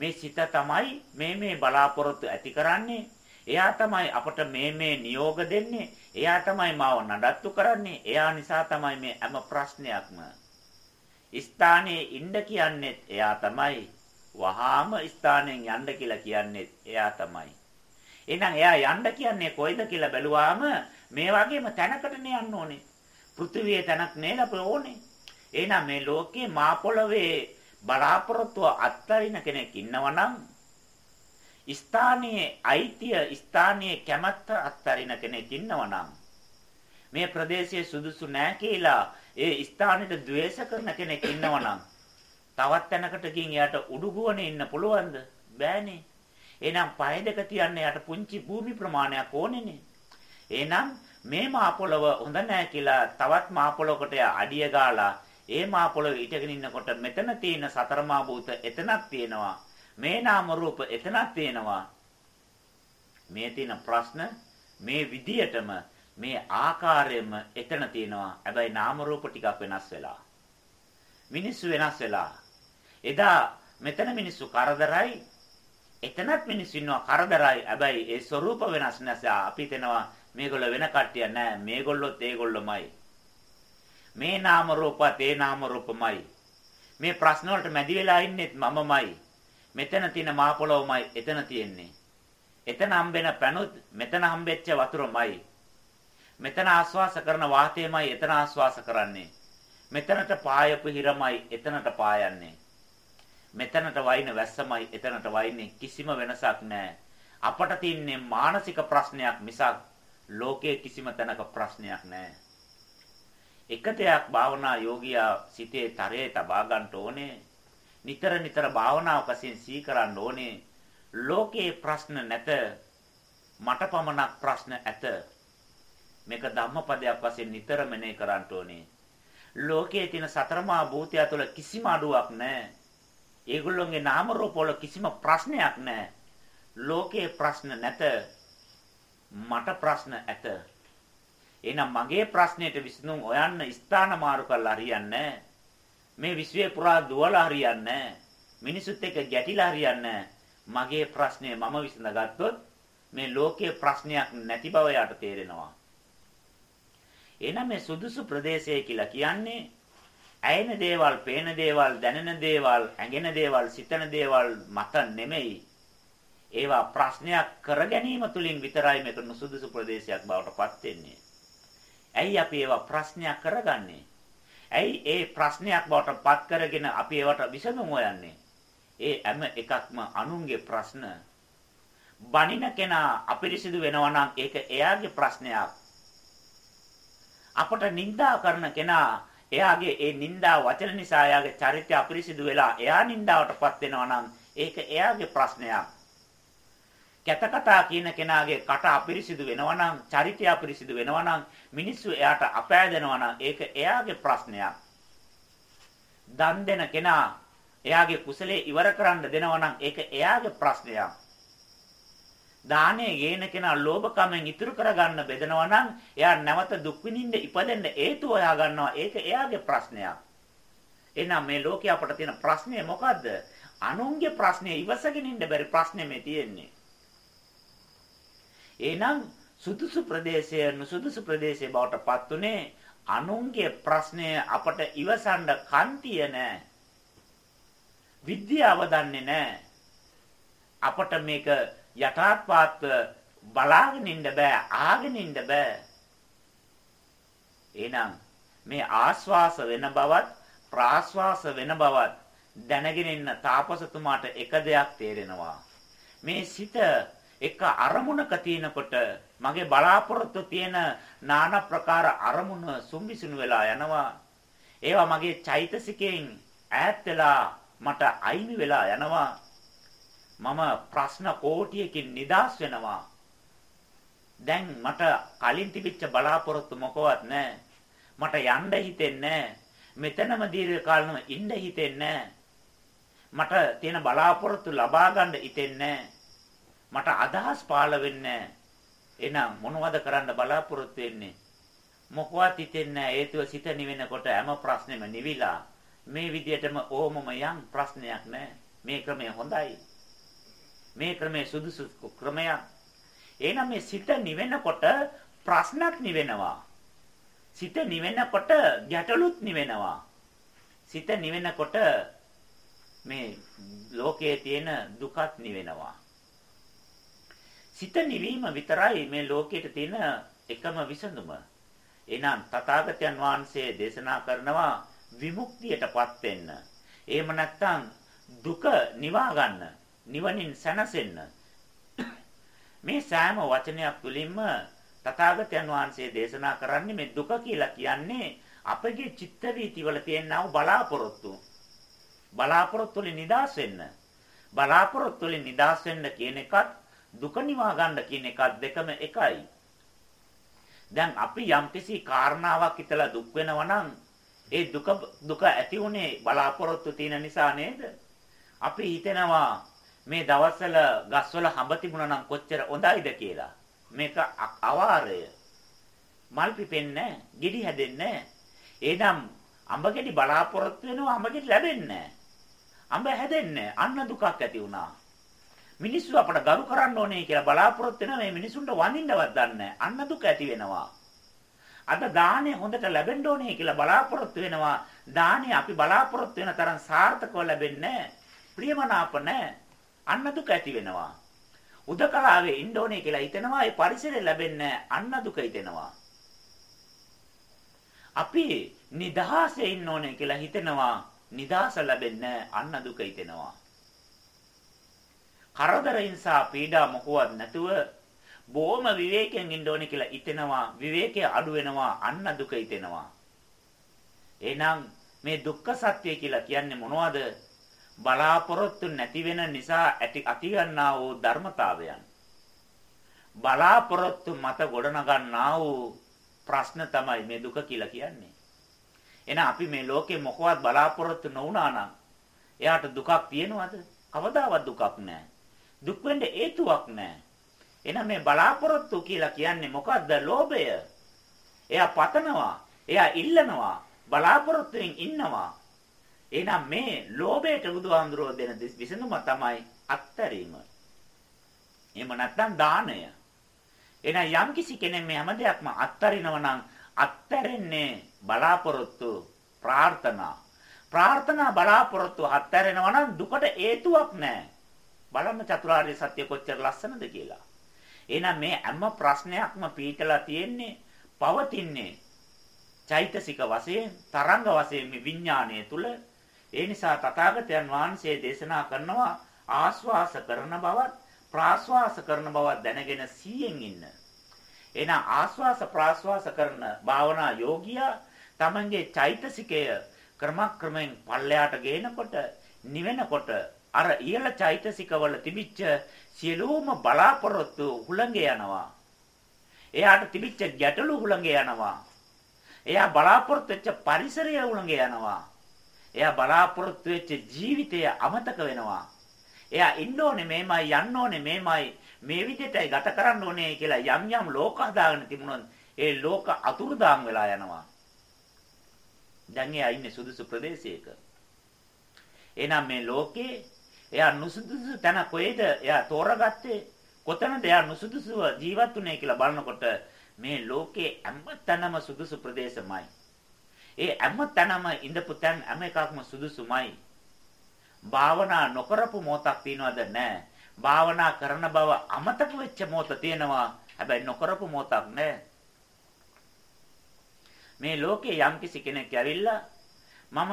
Speaker 1: මේ සිත තමයි මේ මේ බලාපොරොත්තු ඇති කරන්නේ එයා තමයි අපට මේ මේ නියෝග දෙන්නේ. එයා තමයි මාව නඩත්තු කරන්නේ. එයා නිසා තමයි මේ හැම ප්‍රශ්නයක්ම. ස්ථානයේ ඉන්න කියන්නේත් එයා තමයි. වහාම ස්ථානෙන් යන්න කියලා කියන්නේත් එයා තමයි. එහෙනම් එයා යන්න කියන්නේ කොයිද කියලා බැලුවාම මේ වගේම තැනකටනේ යන්න ඕනේ. පෘථිවියේ තැනක් නේද අපේ ඕනේ. එහෙනම් මේ ලෝකේ මා පොළවේ බලාපොරොත්තුව අත්තරින කෙනෙක් ඉන්නවනම් ස්ථානීය අයිතිය ස්ථානීය කැමැත්ත අත්හරින කෙනෙක් ඉන්නවනම් මේ ප්‍රදේශයේ සුදුසු නැහැ කියලා ඒ ස්ථානෙට ද්වේෂ කරන කෙනෙක් ඉන්නවනම් තවත් තැනකට ගින් එයාට උඩුගුවනේ ඉන්න පුළුවන්ද? බෑනේ. එහෙනම් පය දෙක තියන්න යට පුංචි භූමි ප්‍රමාණයක් ඕනේනේ. එහෙනම් මේ මාපොළව හොඳ නැහැ කියලා තවත් මාපොළවකට අඩිය ගාලා ඒ මාපොළව ඉටගෙන ඉන්නකොට මෙතන තියෙන සතරමා භූත එතනක් තියෙනවා. මේ නාම රූප එතනක් තියෙනවා. මේ තියෙන ප්‍රශ්න මේ විදියටම මේ ආකාරයෙන්ම එතන තියෙනවා. හැබැයි නාම රූප ටිකක් වෙනස් වෙලා. මිනිස්සු වෙනස් වෙලා. එදා මෙතන මිනිස්සු කරදරයි එතනත් මිනිස්සු ඉන්නවා කරදරයි. හැබැයි ඒ ස්වરૂප වෙනස් නැසා අපි තනවා මේගොල්ලෝ වෙන කට්ටිය නෑ. මේගොල්ලොත් ඒගොල්ලොමයි. මේ නාම රූපත් ඒ නාම රූපමයි. මේ ප්‍රශ්න වලට මැදි වෙලා ඉන්නෙත් මමමයි. මෙතන තියෙන මහ පොළොවමයි එතන තියෙන්නේ. එතන හම්බෙන පැනුත් මෙතන හම්බෙච්ච වතුරමයි. මෙතන ආස්වාස කරන වාතයමයි එතන ආස්වාස කරන්නේ. මෙතනට පායපු හිරමයි එතනට පායන්නේ. මෙතනට වයින් වැස්සමයි එතනට වයින්නේ කිසිම වෙනසක් නැහැ. අපට තින්නේ මානසික ප්‍රශ්නයක් මිසක් ලෝකයේ කිසිම තැනක ප්‍රශ්නයක් නැහැ. එක දෙයක් භාවනා යෝගියා සිතේ තරයේ තබා ගන්න ඕනේ. නිතර නිතර භාවනාව වශයෙන් සී කරන්න ඕනේ. ලෝකේ ප්‍රශ්න නැත. මට පමණක් ප්‍රශ්න ඇත. මේක ධම්මපදයක් වශයෙන් නිතර මෙනෙහි කරන්න ඕනේ. ලෝකයේ තියෙන සතරමා භූතය තුළ කිසිම අඩුවක් නැහැ. ඒගොල්ලොන්ගේ නාම රූප වල කිසිම ප්‍රශ්නයක් නැහැ. ලෝකේ ප්‍රශ්න නැත. මට ප්‍රශ්න ඇත. එහෙනම් මගේ ප්‍රශ්නෙට විසඳුම් හොයන්න ස්ථාන මාරු කරලා හරියන්නේ මේ විශ්වය පුරා දුවලා හරියන්නේ මිනිසුත් එක්ක ගැටිලා හරියන්නේ මගේ ප්‍රශ්නේ මම විසඳගත්තොත් මේ ලෝකයේ ප්‍රශ්නයක් නැති බව යාට තේරෙනවා. එහෙනම් මේ සුදුසු ප්‍රදේශය කියලා කියන්නේ ඇයෙන දේවල්, පේන දේවල්, දැනෙන දේවල්, ඇඟෙන දේවල්, සිතන දේවල් මත නෙමෙයි. ඒවා ප්‍රශ්නයක් කර ගැනීම තුලින් විතරයි මේක නුසුදුසු ප්‍රදේශයක් බවට පත් වෙන්නේ. ඇයි අපි ඒවා ප්‍රශ්නයක් කරගන්නේ? ඇයි ඒ ප්‍රශ්නයක් බවට පත් කරගෙන අපි ඒවට විසඳුම් හොයන්නේ? ඒ හැම එකක්ම අනුන්ගේ ප්‍රශ්න. බනින කෙනා අපිරිසිදු වෙනවා නම් ඒක එයාගේ ප්‍රශ්නයක්. අපට නිඳා කරන කෙනා එයාගේ ඒ නිඳා වචන නිසා එයාගේ චරිතය අපිරිසිදු වෙලා එයා නිඳාවටපත් වෙනවා නම් ඒක එයාගේ ප්‍රශ්නයක්. කැත කතා කියන කෙනාගේ කට අපිරිසිදු වෙනවා නම් චරිතය අපිරිසිදු වෙනවා නම් මිනිස්සු එයාට අපෑදෙනවා නම් ඒක එයාගේ ප්‍රශ්නයක්. දන් දෙන කෙනා එයාගේ කුසලයේ ඉවර කරන්න දෙනවා නම් ඒක එයාගේ ප්‍රශ්නයක්. දානේ ගේන කෙනා ලෝභකමෙන් ඉතුරු කරගන්න බෙදනවා නම් එයා නැවත දුක් විඳින්න ඉපදෙන්න හේතු හොයා ගන්නවා ඒක එයාගේ ප්‍රශ්නයක්. එහෙනම් මේ ලෝකේ අපට තියෙන ප්‍රශ්නේ මොකද්ද? අනුන්ගේ ප්‍රශ්නේ ඉවසගෙන ඉන්න බැරි ප්‍රශ්නේ මේ තියෙන්නේ. එහෙනම් සුදුසු ප්‍රදේශය නුසුදුසු ප්‍රදේශය බවට පත් උනේ අනුන්ගේ ප්‍රශ්නය අපට ඉවසන්න කන්තිය නැහැ. විද්‍යාව දන්නේ නැහැ. අපට මේක යටාත්පාත්ව බලාගෙන ඉන්න බෑ ආගෙන ඉන්න බෑ. එහෙනම් මේ ආස්වාස වෙන බවත් ප්‍රාස්වාස වෙන බවත් දැනගෙන ඉන්න තාපසතුමාට එක දෙයක් තේරෙනවා. මේ සිත එක අරමුණක තියෙනකොට මගේ බලාපොරොත්තු තියෙන নানা ප්‍රකාර අරමුණ සුම්බිසුණු වෙලා යනවා. ඒවා මගේ චෛතසිකයෙන් ඈත් වෙලා මට අයිමි වෙලා යනවා. මම ප්‍රශ්න කෝටියකින් නිදාස් වෙනවා. දැන් මට කලින් තිබිච්ච බලාපොරොත්තු මොකවත් නැහැ. මට යන්න හිතෙන්නේ මෙතනම දීර්ඝ කාලෙම ඉන්න හිතෙන්නේ මට තියෙන බලාපොරොත්තු ලබා ගන්න හිතෙන්නේ මට අදහස් පාළ වෙන්නේ එහෙනම් මොනවද කරන්න බලාපොරොත්තු වෙන්නේ? මොකවත් හිතෙන්නේ හේතුව සිත නිවෙනකොට හැම ප්‍රශ්නෙම නිවිලා මේ විදියටම ඕමම යම් ප්‍රශ්නයක් නැහැ. මේ ක්‍රමය හොඳයි. මේ ක්‍රමය සුදුසු ක්‍රමයක්. එහෙනම් මේ සිත නිවෙනකොට ප්‍රශ්නක් නිවෙනවා. සිත නිවෙනකොට ගැටලුත් නිවෙනවා. සිත නිවෙනකොට මේ ලෝකයේ තියෙන දුකත් නිවෙනවා. සිත නිවීම විතරයි මේ ලෝකයේ තියෙන එකම විසඳුම. එහෙනම් තථාගතයන් වහන්සේ දේශනා කරනවා විමුක්තියටපත් වෙන්න. එහෙම නැත්නම් දුක නිවා ගන්න, නිවනින් සැනසෙන්න. මේ සෑම වචනයක් තුළින්ම තථාගතයන් වහන්සේ දේශනා කරන්නේ මේ දුක කියලා කියන්නේ අපගේ චිත්ත වීතිවල තියෙනා බලාපොරොත්තු. බලාපොරොත්තු වලින් නිදහස් වෙන්න. බලාපොරොත්තු වලින් නිදහස් වෙන්න කියන එකත් දුක නිවා ගන්න කියන එක දෙකම එකයි. දැන් අපි යම්කිසි කාරණාවක් හිතලා දුක් වෙනවා නම් ඒ දුක දුක ඇති උනේ බලාපොරොත්තු තියෙන නිසා නේද? අපි හිතනවා මේ දවස්වල ගස්වල හඹ තිබුණා නම් කොච්චර හොඳයිද කියලා. මේක අවාරය. මල් පිපෙන්නේ ගෙඩි හැදෙන්නේ එහෙනම් අඹ ගෙඩි බලාපොරොත්තු වෙනවා අඹ ගෙඩි ලැබෙන්නේ අඹ හැදෙන්නේ අන්න දුකක් ඇති වුණා. මිනිස්සු අපට ගරු කරන්න ඕනේ කියලා බලාපොරොත්තු වෙන මේ මිනිසුන්ට වඳින්නවත් දන්නේ අන්න දුක ඇති වෙනවා. අද දානේ හොඳට ලැබෙන්න ඕනේ කියලා බලාපොරොත්තු වෙනවා. දානේ අපි බලාපොරොත්තු වෙන තරම් සාර්ථකව ලැබෙන්නේ ප්‍රියමනාප නැහැ. අන්න දුක ඇති වෙනවා. උදකලාවේ ඉන්න ඕනේ කියලා හිතනවා ඒ පරිසරය ලැබෙන්නේ අන්න දුක හිතෙනවා. අපි නිදහසේ ඉන්න ඕනේ කියලා හිතනවා නිදහස ලැබෙන්නේ අන්න දුක හිතෙනවා. කරදර හිංසා පීඩා මොකවත් නැතුව බොහොම විවේකයෙන් ඉන්න ඕනේ කියලා හිතෙනවා විවේකයේ අඩු වෙනවා අන්න දුක හිතෙනවා එහෙනම් මේ දුක්ඛ සත්‍ය කියලා කියන්නේ මොනවද? බලාපොරොත්තු නැති වෙන නිසා ඇති අති ගන්නා වූ ධර්මතාවයන්. බලාපොරොත්තු මත ගොඩනගන්නා වූ ප්‍රශ්න තමයි මේ දුක කියලා කියන්නේ. එහෙනම් අපි මේ ලෝකේ මොකවත් බලාපොරොත්තු නොවුනා නම් එයාට දුකක් තියෙනවද? කවදාවත් දුකක් නැහැ. දුක් වෙන්න හේතුවක් නැහැ. එහෙනම් මේ බලාපොරොත්තු කියලා කියන්නේ මොකද්ද? ලෝභය. එයා පතනවා, එයා ඉල්ලනවා, බලාපොරොත්තුෙන් ඉන්නවා. එහෙනම් මේ ලෝභයට බුදුහාමුදුරුවෝ දෙන විසඳුම තමයි අත්තරීම. එහෙම නැත්නම් දාණය. එහෙනම් යම්කිසි කෙනෙක් මේ හැම දෙයක්ම අත්තරිනවා නම් අත්තරෙන්නේ බලාපොරොත්තු ප්‍රාර්ථනා. ප්‍රාර්ථනා බලාපොරොත්තු අත්තරෙනවා නම් දුකට හේතුවක් නැහැ. බලන්න චතුරාර්ය සත්‍ය කොච්චර ලස්සනද කියලා. එහෙනම් මේ හැම ප්‍රශ්නයක්ම පීඨලා තියෙන්නේ පවතින්නේ චෛතසික වශයෙන් තරංග වශයෙන් මේ විඥාණය තුල ඒ නිසා තථාගතයන් වහන්සේ දේශනා කරනවා ආස්වාස කරන බවත් ප්‍රාස්වාස කරන බවත් දැනගෙන සීයෙන් ඉන්න. එහෙනම් ආස්වාස ප්‍රාස්වාස කරන භාවනා යෝගියා තමන්ගේ චෛතසිකය ක්‍රමක්‍රමෙන් පල්ලයට ගේනකොට නිවෙනකොට අර ඉහළ චෛතසිකවල තිබිච්ච සියලුම බලාපොරොත්තු හුළඟ යනවා. එයාට තිබිච්ච ගැටලු හුළඟ යනවා. එයා බලාපොරොත්තු වෙච්ච පරිසරය හුළඟ යනවා. එයා බලාපොරොත්තු වෙච්ච ජීවිතය අමතක වෙනවා. එයා ඉන්න ඕනේ මේමයි යන්න ඕනේ මේමයි මේ විදිහටයි ගත කරන්න ඕනේ කියලා යම් යම් ලෝක හදාගෙන තිබුණොත් ඒ ලෝක අතුරුදාම් වෙලා යනවා. දැන් එයා ඉන්නේ සුදුසු ප්‍රදේශයක. එහෙනම් මේ ලෝකේ එයා නුසුදුසු තැන කොහෙද එයා තෝරගත්තේ කොතනද එයා නුසුදුසුව ජීවත් වුනේ කියලා බලනකොට මේ ලෝකේ හැම තැනම සුදුසු ප්‍රදේශමයි. ඒ හැම තැනම ඉඳපු තැන් හැම එකක්ම සුදුසුමයි. භාවනා නොකරපු මොහොතක් තියනවද නැහැ. භාවනා කරන බව අමතක වෙච්ච මොහොත තියෙනවා. හැබැයි නොකරපු මොහොතක් නැහැ. මේ ලෝකේ යම්කිසි කෙනෙක් ඇවිල්ලා මම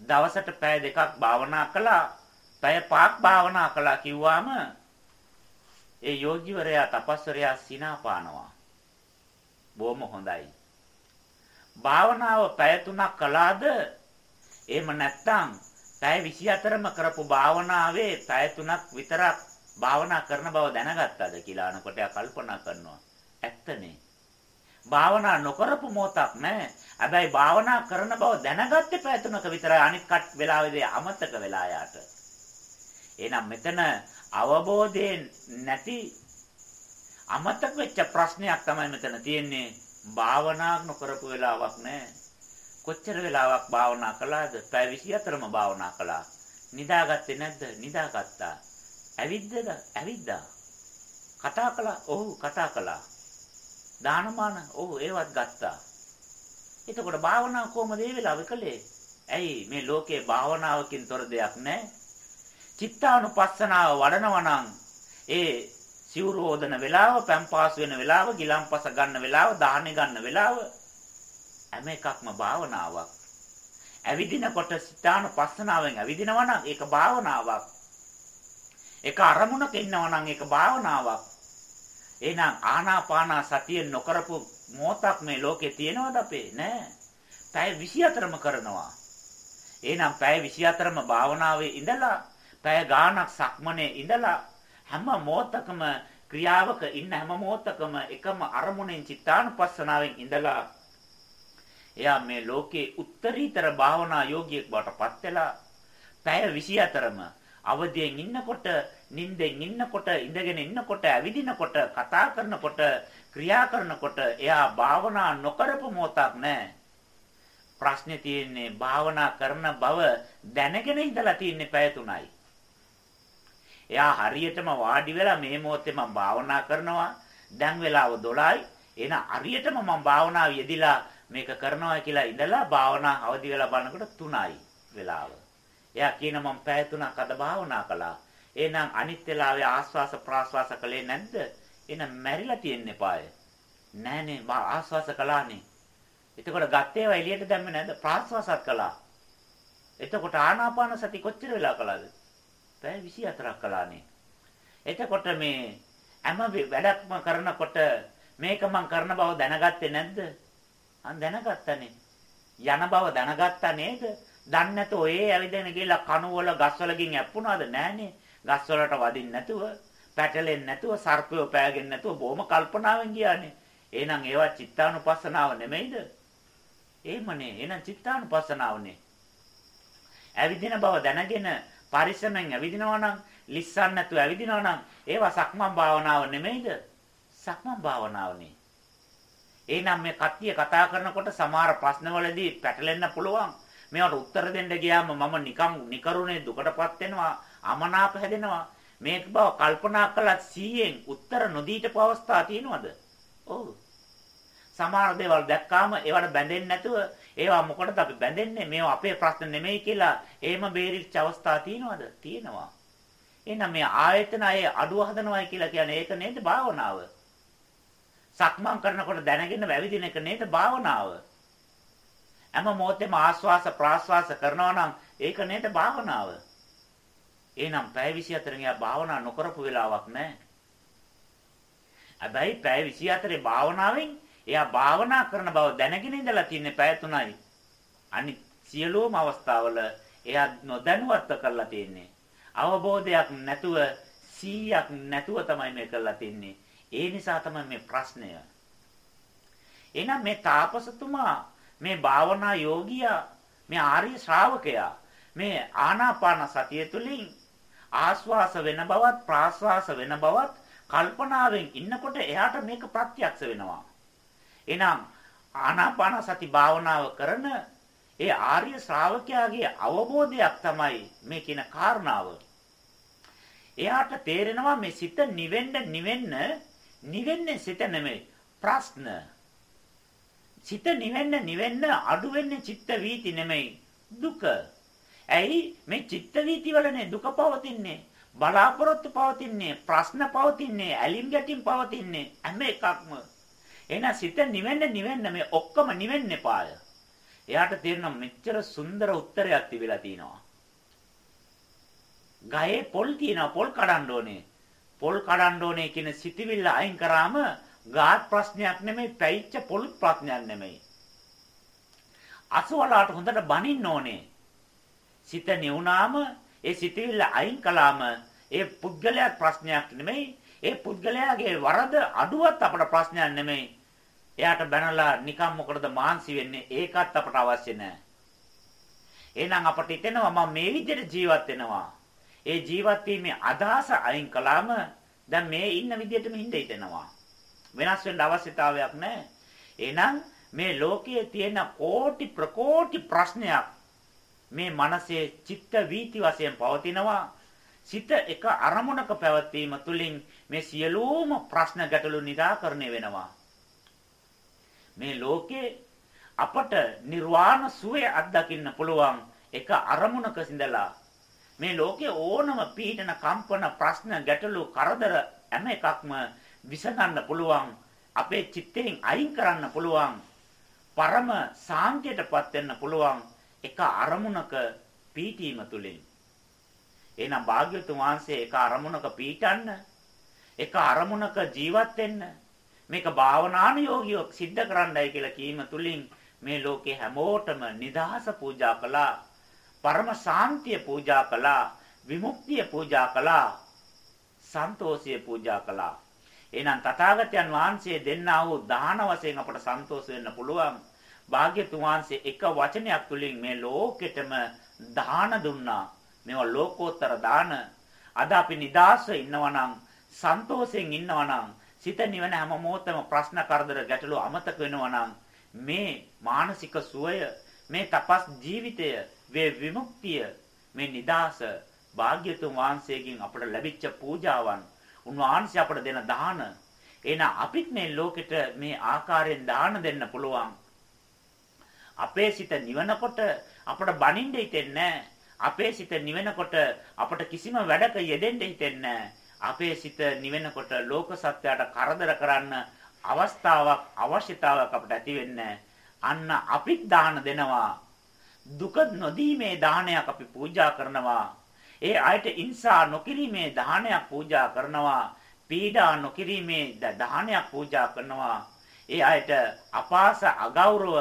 Speaker 1: දවසට පැය දෙකක් භාවනා කළා පැය පහක් භාවනා කළා කිව්වාම ඒ යෝගිවරයා තපස්වරයා සිනා පානවා. බොහොම හොඳයි. භාවනාව පැය තුනක් කළාද? එහෙම නැත්නම් පැය 24ම කරපු භාවනාවේ පැය තුනක් විතරක් භාවනා කරන බව දැනගත්තද කියලා අනකොට එයා කල්පනා කරනවා. ඇත්තනේ. භාවනා නොකරපු මොහොතක් නැහැ. හැබැයි භාවනා කරන බව දැනගත්තේ පැය තුනක විතරයි අනිත් කට් වෙලාවේදී අමතක වෙලා යාට. එහෙනම් මෙතන අවබෝධයෙන් නැති අමතක වෙච්ච ප්‍රශ්නයක් තමයි මෙතන තියෙන්නේ. භාවනා නොකරපු වෙලාවක් නැහැ. කොච්චර වෙලාවක් භාවනා කළාද? පැය 24ම භාවනා කළා. නිදාගත්තේ නැද්ද? නිදාගත්තා. ඇවිද්දද? ඇවිද්දා. කතා කළා. ඔව් කතා කළා. දානමාන ඔව් ඒවත් ගත්තා. එතකොට භාවනාව කොහමද මේ වෙලාවෙ කළේ? ඇයි මේ ලෝකේ භාවනාවකින් තොර දෙයක් නැහැ? චිත්තානුපස්සනාව වඩනවා නම් ඒ සිවුරු හොදන වෙලාව, පැම්පාස් වෙන වෙලාව, ගිලම්පස ගන්න වෙලාව, දාහනේ ගන්න වෙලාව හැම එකක්ම භාවනාවක්. ඇවිදිනකොට චිත්තානුපස්සනාවෙන් ඇවිදිනවා නම් ඒක භාවනාවක්. ඒක අරමුණක ඉන්නවා නම් ඒක භාවනාවක්. එහෙනම් ආනාපාන සතිය නොකරපු මොහොතක් මේ ලෝකේ තියෙනවද අපේ? නෑ. පැය 24ම කරනවා. එහෙනම් පැය 24ම භාවනාවේ ඉඳලා පැය ගාණක් සක්මනේ ඉඳලා හැම මොහොතකම ක්‍රියාවක ඉන්න හැම මොහොතකම එකම අරමුණෙන් චිත්තානුපස්සනාවෙන් ඉඳලා එයා මේ ලෝකේ උත්තරීතර භාවනා යෝගියෙක් බවට පත් වෙලා පැය 24ම අවදියෙන් ඉන්නකොට නිින්දෙන් ඉන්නකොට ඉඳගෙන ඉන්නකොට ඇවිදිනකොට කතා කරනකොට ක්‍රියා කරනකොට එයා භාවනා නොකරපු මොහොතක් නැහැ ප්‍රශ්නේ තියෙන්නේ භාවනා කරන බව දැනගෙන ඉඳලා තියෙන්නේ පැය තුනයි. එයා හරියටම වාඩි වෙලා මේ මොහොතේ මම භාවනා කරනවා. දැන් වෙලාව 12යි. එහෙනම් හරියටම මම භාවනාව යෙදිලා මේක කරනවා කියලා ඉඳලා භාවනා අවදි වෙලා බලනකොට 3යි වෙලාව. එයා කියන මම පැය 3ක් අද භාවනා කළා. එහෙනම් අනිත් වෙලාවේ ආස්වාස ප්‍රාස්වාස කළේ නැද්ද? එහෙනම් මැරිලා තියෙන්න එපාය. නෑනේ ආස්වාස කළානේ. එතකොට ගත්තේ ඒවා එළියට දැම්මේ නැද්ද? ප්‍රාස්වාසත් කළා. එතකොට ආනාපාන සති කොච්චර වෙලා කළාද? පැය 24ක් කළානේ. එතකොට මේ හැම වැඩක්ම කරනකොට මේක මං කරන බව දැනගත්තේ නැද්ද? අන් දැනගත්තනේ. යන බව දැනගත්තා නේද? දන්නේ නැතුව ඔය ඇවිදගෙන ගිහලා කණු වල ගස් වලකින් ඇප්පුණාද නෑනේ. ගස් වලට වදින්න නැතුව, පැටලෙන්නේ නැතුව, සර්පයෝ පෑගෙන්නේ නැතුව බොහොම කල්පනාවෙන් ගියානේ. එහෙනම් ඒවා චිත්තානුපස්සනාව නෙමෙයිද? එහෙමනේ. එහෙනම් චිත්තානුපස්සනාවනේ. ඇවිදින බව දැනගෙන පරිස්සමෙන් ඇවිදිනවා නම්, ලිස්සන්න නැතුව ඇවිදිනවා නම්, ඒවා සක්මන් භාවනාව නෙමෙයිද? සක්මන් භාවනාවනේ. එහෙනම් මේ කට්ටිය කතා කරනකොට සමහර ප්‍රශ්නවලදී පැටලෙන්න පුළුවන්. මේවට උත්තර දෙන්න ගියාම මම නිකම් නිකරුණේ දුකටපත් වෙනවා, අමනාප හැදෙනවා. මේක බව කල්පනා කළා 100ෙන් උත්තර නොදීට පවස්ථා තියෙනවද? ඔව්. සමහර දේවල් දැක්කාම ඒවට බැඳෙන්නේ නැතුව ඒවා මොකටද අපි බැඳෙන්නේ? මේවා අපේ ප්‍රශ්න නෙමෙයි කියලා එහෙම බේරිච්ච අවස්ථා තියෙනවද? තියෙනවා. එහෙනම් මේ ආයතන අය අඩුව හදනවයි කියලා කියන්නේ ඒක නේද භාවනාව? සක්මන් කරනකොට දැනගෙන වැවිදින එක නේද භාවනාව. හැම මොහොතේම ආස්වාස ප්‍රාස්වාස කරනවා නම් ඒක නේද භාවනාව. එහෙනම් පැය 24 න් භාවනා නොකරපු වෙලාවක් නැහැ. හැබැයි පැය 24 භාවනාවෙන් එයා භාවනා කරන බව දැනගෙන ඉඳලා තින්නේ පැය 3යි. අනිත් සියලුම අවස්ථාවල එයා නොදැනුවත්ව කරලා තින්නේ. අවබෝධයක් නැතුව 100ක් නැතුව තමයි මේ කරලා තින්නේ. ඒ නිසා තමයි මේ ප්‍රශ්නය. එහෙනම් මේ තාපසතුමා මේ භාවනා යෝගියා මේ ආර්ය ශ්‍රාවකයා මේ ආනාපාන සතිය තුළින් ආස්වාස වෙන බවත් ප්‍රාස්වාස වෙන බවත් කල්පනාවෙන් ඉන්නකොට එයාට මේක ප්‍රත්‍යක්ෂ වෙනවා. එහෙනම් ආනාපාන සති භාවනාව කරන ඒ ආර්ය ශ්‍රාවකයාගේ අවබෝධයක් තමයි මේ කියන කාරණාව. එයාට තේරෙනවා මේ සිත නිවෙන්න නිවෙන්න නිවෙන්නේ සිත නෙමෙයි ප්‍රශ්න. සිත නිවෙන්න නිවෙන්න අඩු වෙන්නේ චිත්ත වීති නෙමෙයි දුක. ඇයි මේ චිත්ත වීති වලනේ දුක පවතින්නේ? බලාපොරොත්තු පවතින්නේ, ප්‍රශ්න පවතින්නේ, ඇලිම් ගැටිම් පවතින්නේ හැම එකක්ම. එහෙනම් සිත නිවෙන්න නිවෙන්න මේ ඔක්කොම නිවෙන්න එපාය. එයාට තේරෙනවා මෙච්චර සුන්දර උත්තරයක් තිබිලා තිනවා. ගහේ පොල් තියෙනවා පොල් කඩන්න ඕනේ. පොල් කඩන්න ඕනේ කියන සිතිවිල්ල අයින් කරාම ගාත් ප්‍රශ්නයක් නෙමෙයි පැයිච්ච පොල් ප්‍රශ්නයක් නෙමෙයි. අසවලාට හොඳට බනින්න ඕනේ. සිත නිවුනාම ඒ සිතිවිල්ල අයින් කළාම ඒ පුද්ගලයා ප්‍රශ්නයක් නෙමෙයි. ඒ පුද්ගලයාගේ වරද අඩුවත් අපට ප්‍රශ්නයක් නෙමෙයි. එයාට බැනලා නිකම් මොකටද මාන්සි වෙන්නේ? ඒකත් අපට අවශ්‍ය නැහැ. එහෙනම් අපට හිතෙනවා මම මේ විදිහට ජීවත් වෙනවා. ඒ ජීවත් වීමේ අදහස අයින් කළාම දැන් මේ ඉන්න විදිහටම හින්ද හිතෙනවා. වෙනස් වෙන්න අවශ්‍යතාවයක් නැහැ. එහෙනම් මේ ලෝකයේ තියෙන කෝටි ප්‍රකෝටි ප්‍රශ්නයක් මේ මනසේ චිත්ත වීති වශයෙන් පවතිනවා. සිත එක අරමුණක පැවතීම තුළින් මේ සියලුම ප්‍රශ්න ගැටලු निराකරණය වෙනවා. මේ ලෝකේ අපට නිර්වාණ සුවය අත්දකින්න පුළුවන් එක අරමුණක සිඳලා මේ ලෝකේ ඕනම පීඩන කම්පන ප්‍රශ්න ගැටලු කරදර හැම එකක්ම විසඳන්න පුළුවන් අපේ චිත්තයෙන් අයින් කරන්න පුළුවන් පරම සාන්තියටපත් වෙන්න පුළුවන් එක අරමුණක පීඨීම තුලින් එහෙනම් භාග්‍යතුන් වහන්සේ එක අරමුණක පීඨන්න එක අරමුණක ජීවත් වෙන්න මේක භාවනානුයෝගියෝ සිද්ධ කරන්නයි කියලා කීම තුලින් මේ ලෝකේ හැමෝටම නිදහස පූජා කළා පරම ශාන්තිය පූජා කළා විමුක්තිය පූජා කළා සන්තෝෂය පූජා කළා. එහෙනම් තථාගතයන් වහන්සේ දෙන්නා වූ දාන වශයෙන් අපට සන්තෝෂ වෙන්න පුළුවන්. භාග්‍යතුන් වහන්සේ එක වචනයක් තුලින් මේ ලෝකෙටම දාන දුන්නා. මේවා ලෝකෝත්තර දාන. අද අපි නිදාස්ව ඉන්නවනම් සන්තෝෂයෙන් ඉන්නවනම් සිත නිවන හැම මොහොතම ප්‍රශ්න කරදර ගැටලු අමතක වෙනවනම් මේ මානසික සුවය මේ තපස් ජීවිතය වේ විමුක්තිය මේ නිදාස භාග්‍යතුන් වහන්සේගෙන් අපට ලැබිච්ච පූජාවන් උන්වහන්සේ අපට දෙන දාන එන අපිත් මේ ලෝකෙට මේ ආකාරයෙන් දාන දෙන්න පුළුවන්. අපේ සිත නිවනකොට අපට බනින්න හිතෙන්නේ අපේ සිත නිවෙනකොට අපට කිසිම වැඩක යෙදෙන්න හිතෙන්නේ අපේ සිත නිවෙනකොට ලෝක සත්‍යයට කරදර කරන්න අවස්ථාවක් අවශ්‍යතාවක් අපට ඇති වෙන්නේ අන්න අපිත් දාන දෙනවා දුක නොදීමේ දානයක් අපි පූජා කරනවා. ඒ අයට ඉන්සා නොකිරීමේ දානයක් පූජා කරනවා. පීඩා නොකිරීමේ දානයක් පූජා කරනවා. ඒ අයට අපාස අගෞරව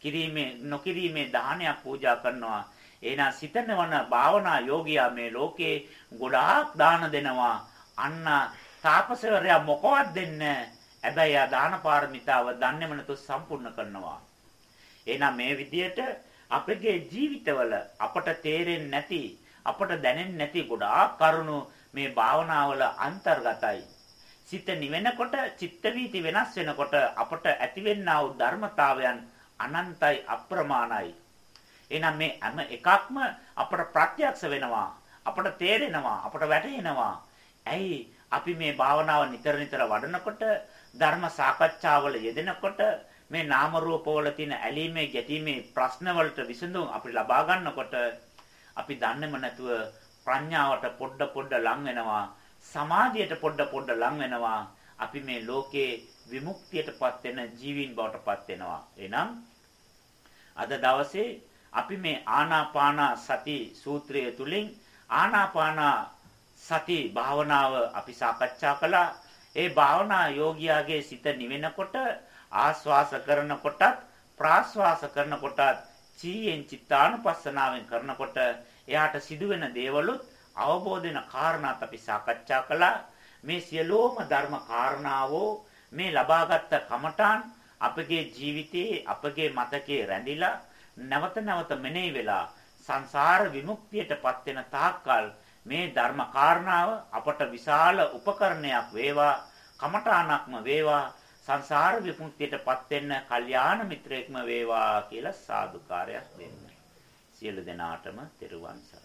Speaker 1: කිරීමේ නොකිරීමේ දානයක් පූජා කරනවා. එහෙනම් සිතනවන භාවනා යෝගියා මේ ලෝකේ ගොඩාක් දාන දෙනවා. අන්න තාපසවරයා මොකවත් දෙන්නේ හැබැයි ආ දාන පාරමිතාව දන්නේම නැතුව සම්පූර්ණ කරනවා. එහෙනම් මේ විදියට අපගේ ජීවිතවල අපට තේරෙන්නේ නැති අපට දැනෙන්නේ නැති ගොඩාක් කරුණු මේ භාවනාවල අන්තර්ගතයි. සිත නිවෙනකොට චිත්ත වීති වෙනස් වෙනකොට අපට ඇතිවෙනා වූ ධර්මතාවයන් අනන්තයි අප්‍රමාණයි. එහෙනම් මේ හැම එකක්ම අපට ප්‍රත්‍යක්ෂ වෙනවා. අපට තේරෙනවා. අපට වැටහෙනවා. ඇයි අපි මේ භාවනාව නිතර නිතර වඩනකොට ධර්ම සාකච්ඡාවල යෙදෙනකොට මේ නාම රූපවල තියෙන ඇලීමේ ගැටීමේ ප්‍රශ්න වලට විසඳුම් අපි ලබා ගන්නකොට අපි දන්නේම නැතුව ප්‍රඥාවට පොඩ පොඩ ලං වෙනවා සමාධියට පොඩ පොඩ ලං වෙනවා. අපි මේ ලෝකේ විමුක්තියටපත් වෙන ජීවීන් බවටපත් වෙනවා. එහෙනම් අද දවසේ අපි මේ ආනාපාන සති සූත්‍රය තුලින් ආනාපාන සති භාවනාව අපි සාකච්ඡා කළා ඒ භාවනා යෝගියාගේ සිත නිවෙනකොට ආස්වාස කරනකොටත් ප්‍රාස්වාස කරනකොටත් චීයෙන් චිත්තානුපස්සනාවෙන් කරනකොට එයාට සිදුවෙන දේවලුත් අවබෝධ වෙන කාරණාත් අපි සාකච්ඡා කළා. මේ සියලෝම ධර්ම කාරණාවෝ මේ ලබාගත් කමඨාන් අපගේ ජීවිතයේ අපගේ මතකයේ රැඳිලා නැවත නැවත මෙනෙහි වෙලා සංසාර විමුක්තියටපත් වෙන තාක්කල් මේ ධර්ම කාරණාව අපට විශාල උපකරණයක් වේවා කමඨාණක්ම වේවා සංසාර විමුක්තියටපත් වෙන්න කල්යාණ මිත්‍රයෙක්ම වේවා කියලා සාදුකාරයක් දෙන්න. සියලු දෙනාටම තෙරුවන් සරණයි